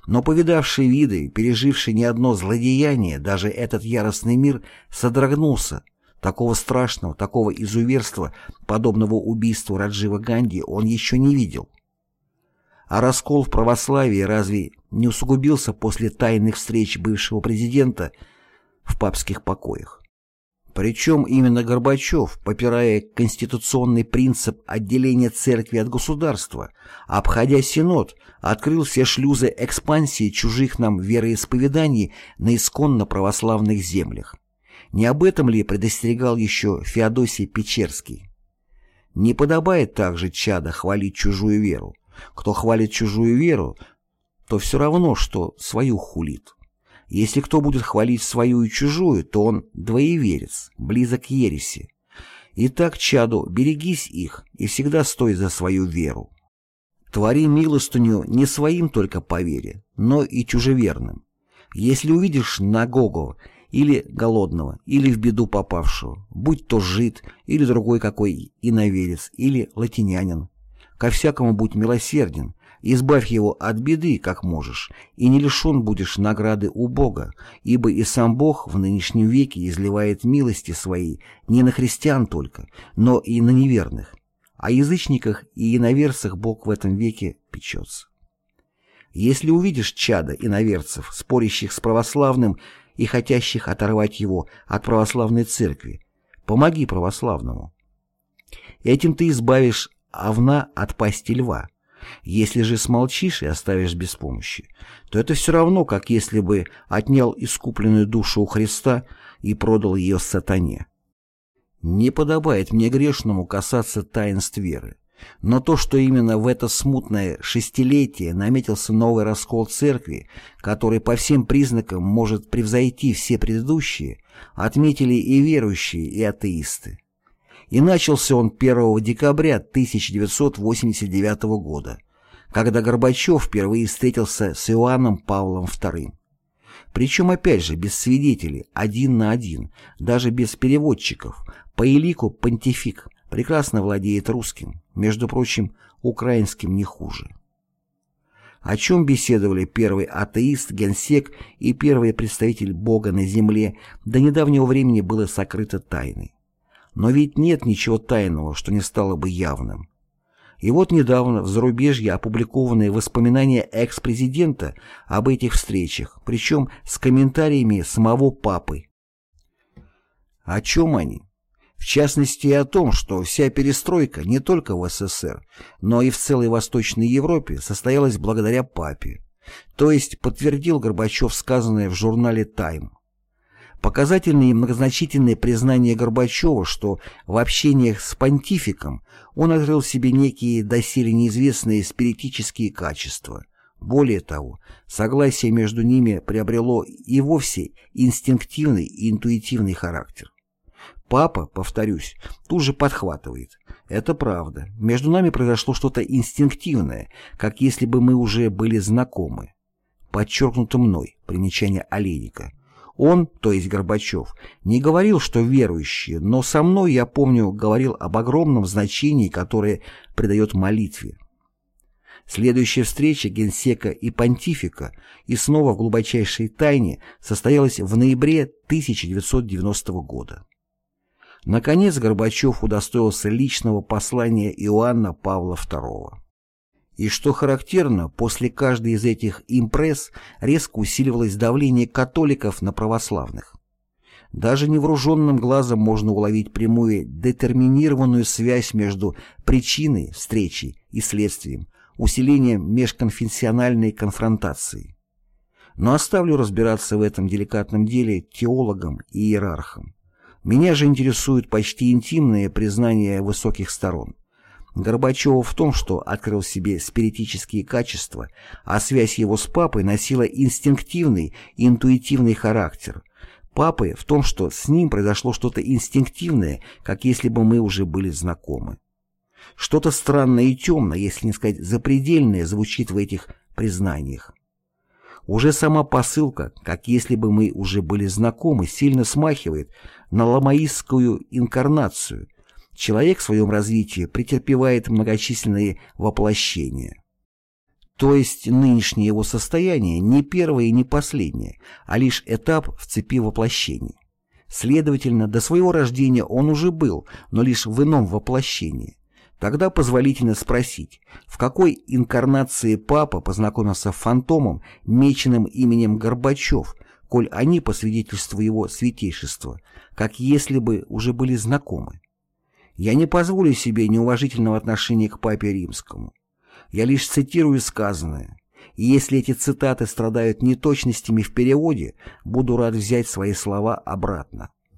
S1: Но повидавший виды, переживший не одно злодеяние, даже этот яростный мир содрогнулся. Такого страшного, такого изуверства, подобного убийству Раджива Ганди он еще не видел. А раскол в православии разве не усугубился после тайных встреч бывшего президента в папских покоях? Причем именно Горбачев, попирая конституционный принцип отделения церкви от государства, обходя Синод, открыл все шлюзы экспансии чужих нам вероисповеданий на исконно православных землях. Не об этом ли предостерегал еще Феодосий Печерский? Не подобает также чада хвалить чужую веру. Кто хвалит чужую веру, то все равно, что свою хулит. Если кто будет хвалить свою и чужую, то он двоеверец, близок к ереси. Итак, чаду, берегись их и всегда стой за свою веру. Твори милостыню не своим только по вере, но и чужеверным. Если увидишь нагого или голодного, или в беду попавшего, будь то жид или другой какой иноверец, или латинянин, ко всякому будь милосерден, избавь его от беды, как можешь, и не лишен будешь награды у Бога, ибо и сам Бог в нынешнем веке изливает милости свои не на христиан только, но и на неверных. О язычниках и иноверцах Бог в этом веке печется. Если увидишь чада иноверцев, спорящих с православным и хотящих оторвать его от православной церкви, помоги православному. Этим ты избавишь овна от пасти льва. Если же смолчишь и оставишь без помощи, то это все равно, как если бы отнял искупленную душу у Христа и продал ее сатане. Не подобает мне грешному касаться таинств веры. Но то, что именно в это смутное шестилетие наметился новый раскол церкви, который по всем признакам может превзойти все предыдущие, отметили и верующие, и атеисты и начался он 1 декабря 1989 года, когда Горбачев впервые встретился с Иоанном Павлом II. Причем опять же без свидетелей, один на один, даже без переводчиков. По элику понтифик прекрасно владеет русским, между прочим, украинским не хуже. О чем беседовали первый атеист, генсек и первый представитель Бога на земле до недавнего времени было сокрыто тайной. Но ведь нет ничего тайного, что не стало бы явным. И вот недавно в зарубежье опубликованные воспоминания экс-президента об этих встречах, причем с комментариями самого папы. О чем они? В частности и о том, что вся перестройка не только в СССР, но и в целой Восточной Европе состоялась благодаря папе. То есть подтвердил Горбачев сказанное в журнале «Тайм». Показательное и многозначительное признание Горбачева, что в общениях с понтификом он открыл в себе некие доселе неизвестные спиритические качества. Более того, согласие между ними приобрело и вовсе инстинктивный и интуитивный характер. Папа, повторюсь, тут же подхватывает. Это правда. Между нами произошло что-то инстинктивное, как если бы мы уже были знакомы. Подчеркнуто мной, примечание Олейника. Он, то есть Горбачев, не говорил, что верующие, но со мной, я помню, говорил об огромном значении, которое придает молитве. Следующая встреча генсека и понтифика и снова в глубочайшей тайне состоялась в ноябре 1990 года. Наконец Горбачев удостоился личного послания Иоанна Павла II. И что характерно, после каждой из этих импресс резко усиливалось давление католиков на православных. Даже невооруженным глазом можно уловить прямую детерминированную связь между причиной встречи и следствием, усилением межконфессиональной конфронтации. Но оставлю разбираться в этом деликатном деле теологам и иерархам. Меня же интересует почти интимное признание высоких сторон. Горбачева в том, что открыл в себе спиритические качества, а связь его с папой носила инстинктивный интуитивный характер. Папы в том, что с ним произошло что-то инстинктивное, как если бы мы уже были знакомы. Что-то странное и темное, если не сказать запредельное, звучит в этих признаниях. Уже сама посылка, как если бы мы уже были знакомы, сильно смахивает на ламаистскую инкарнацию. Человек в своем развитии претерпевает многочисленные воплощения. То есть нынешнее его состояние не первое и не последнее, а лишь этап в цепи воплощений. Следовательно, до своего рождения он уже был, но лишь в ином воплощении. Тогда позволительно спросить, в какой инкарнации папа познакомился с фантомом, меченным именем Горбачев, коль они, по свидетельству его святейшества, как если бы уже были знакомы. Я не позволю себе неуважительного отношения к папе римскому. Я лишь цитирую сказанное. И если эти цитаты страдают неточностями в переводе, буду рад взять свои слова обратно.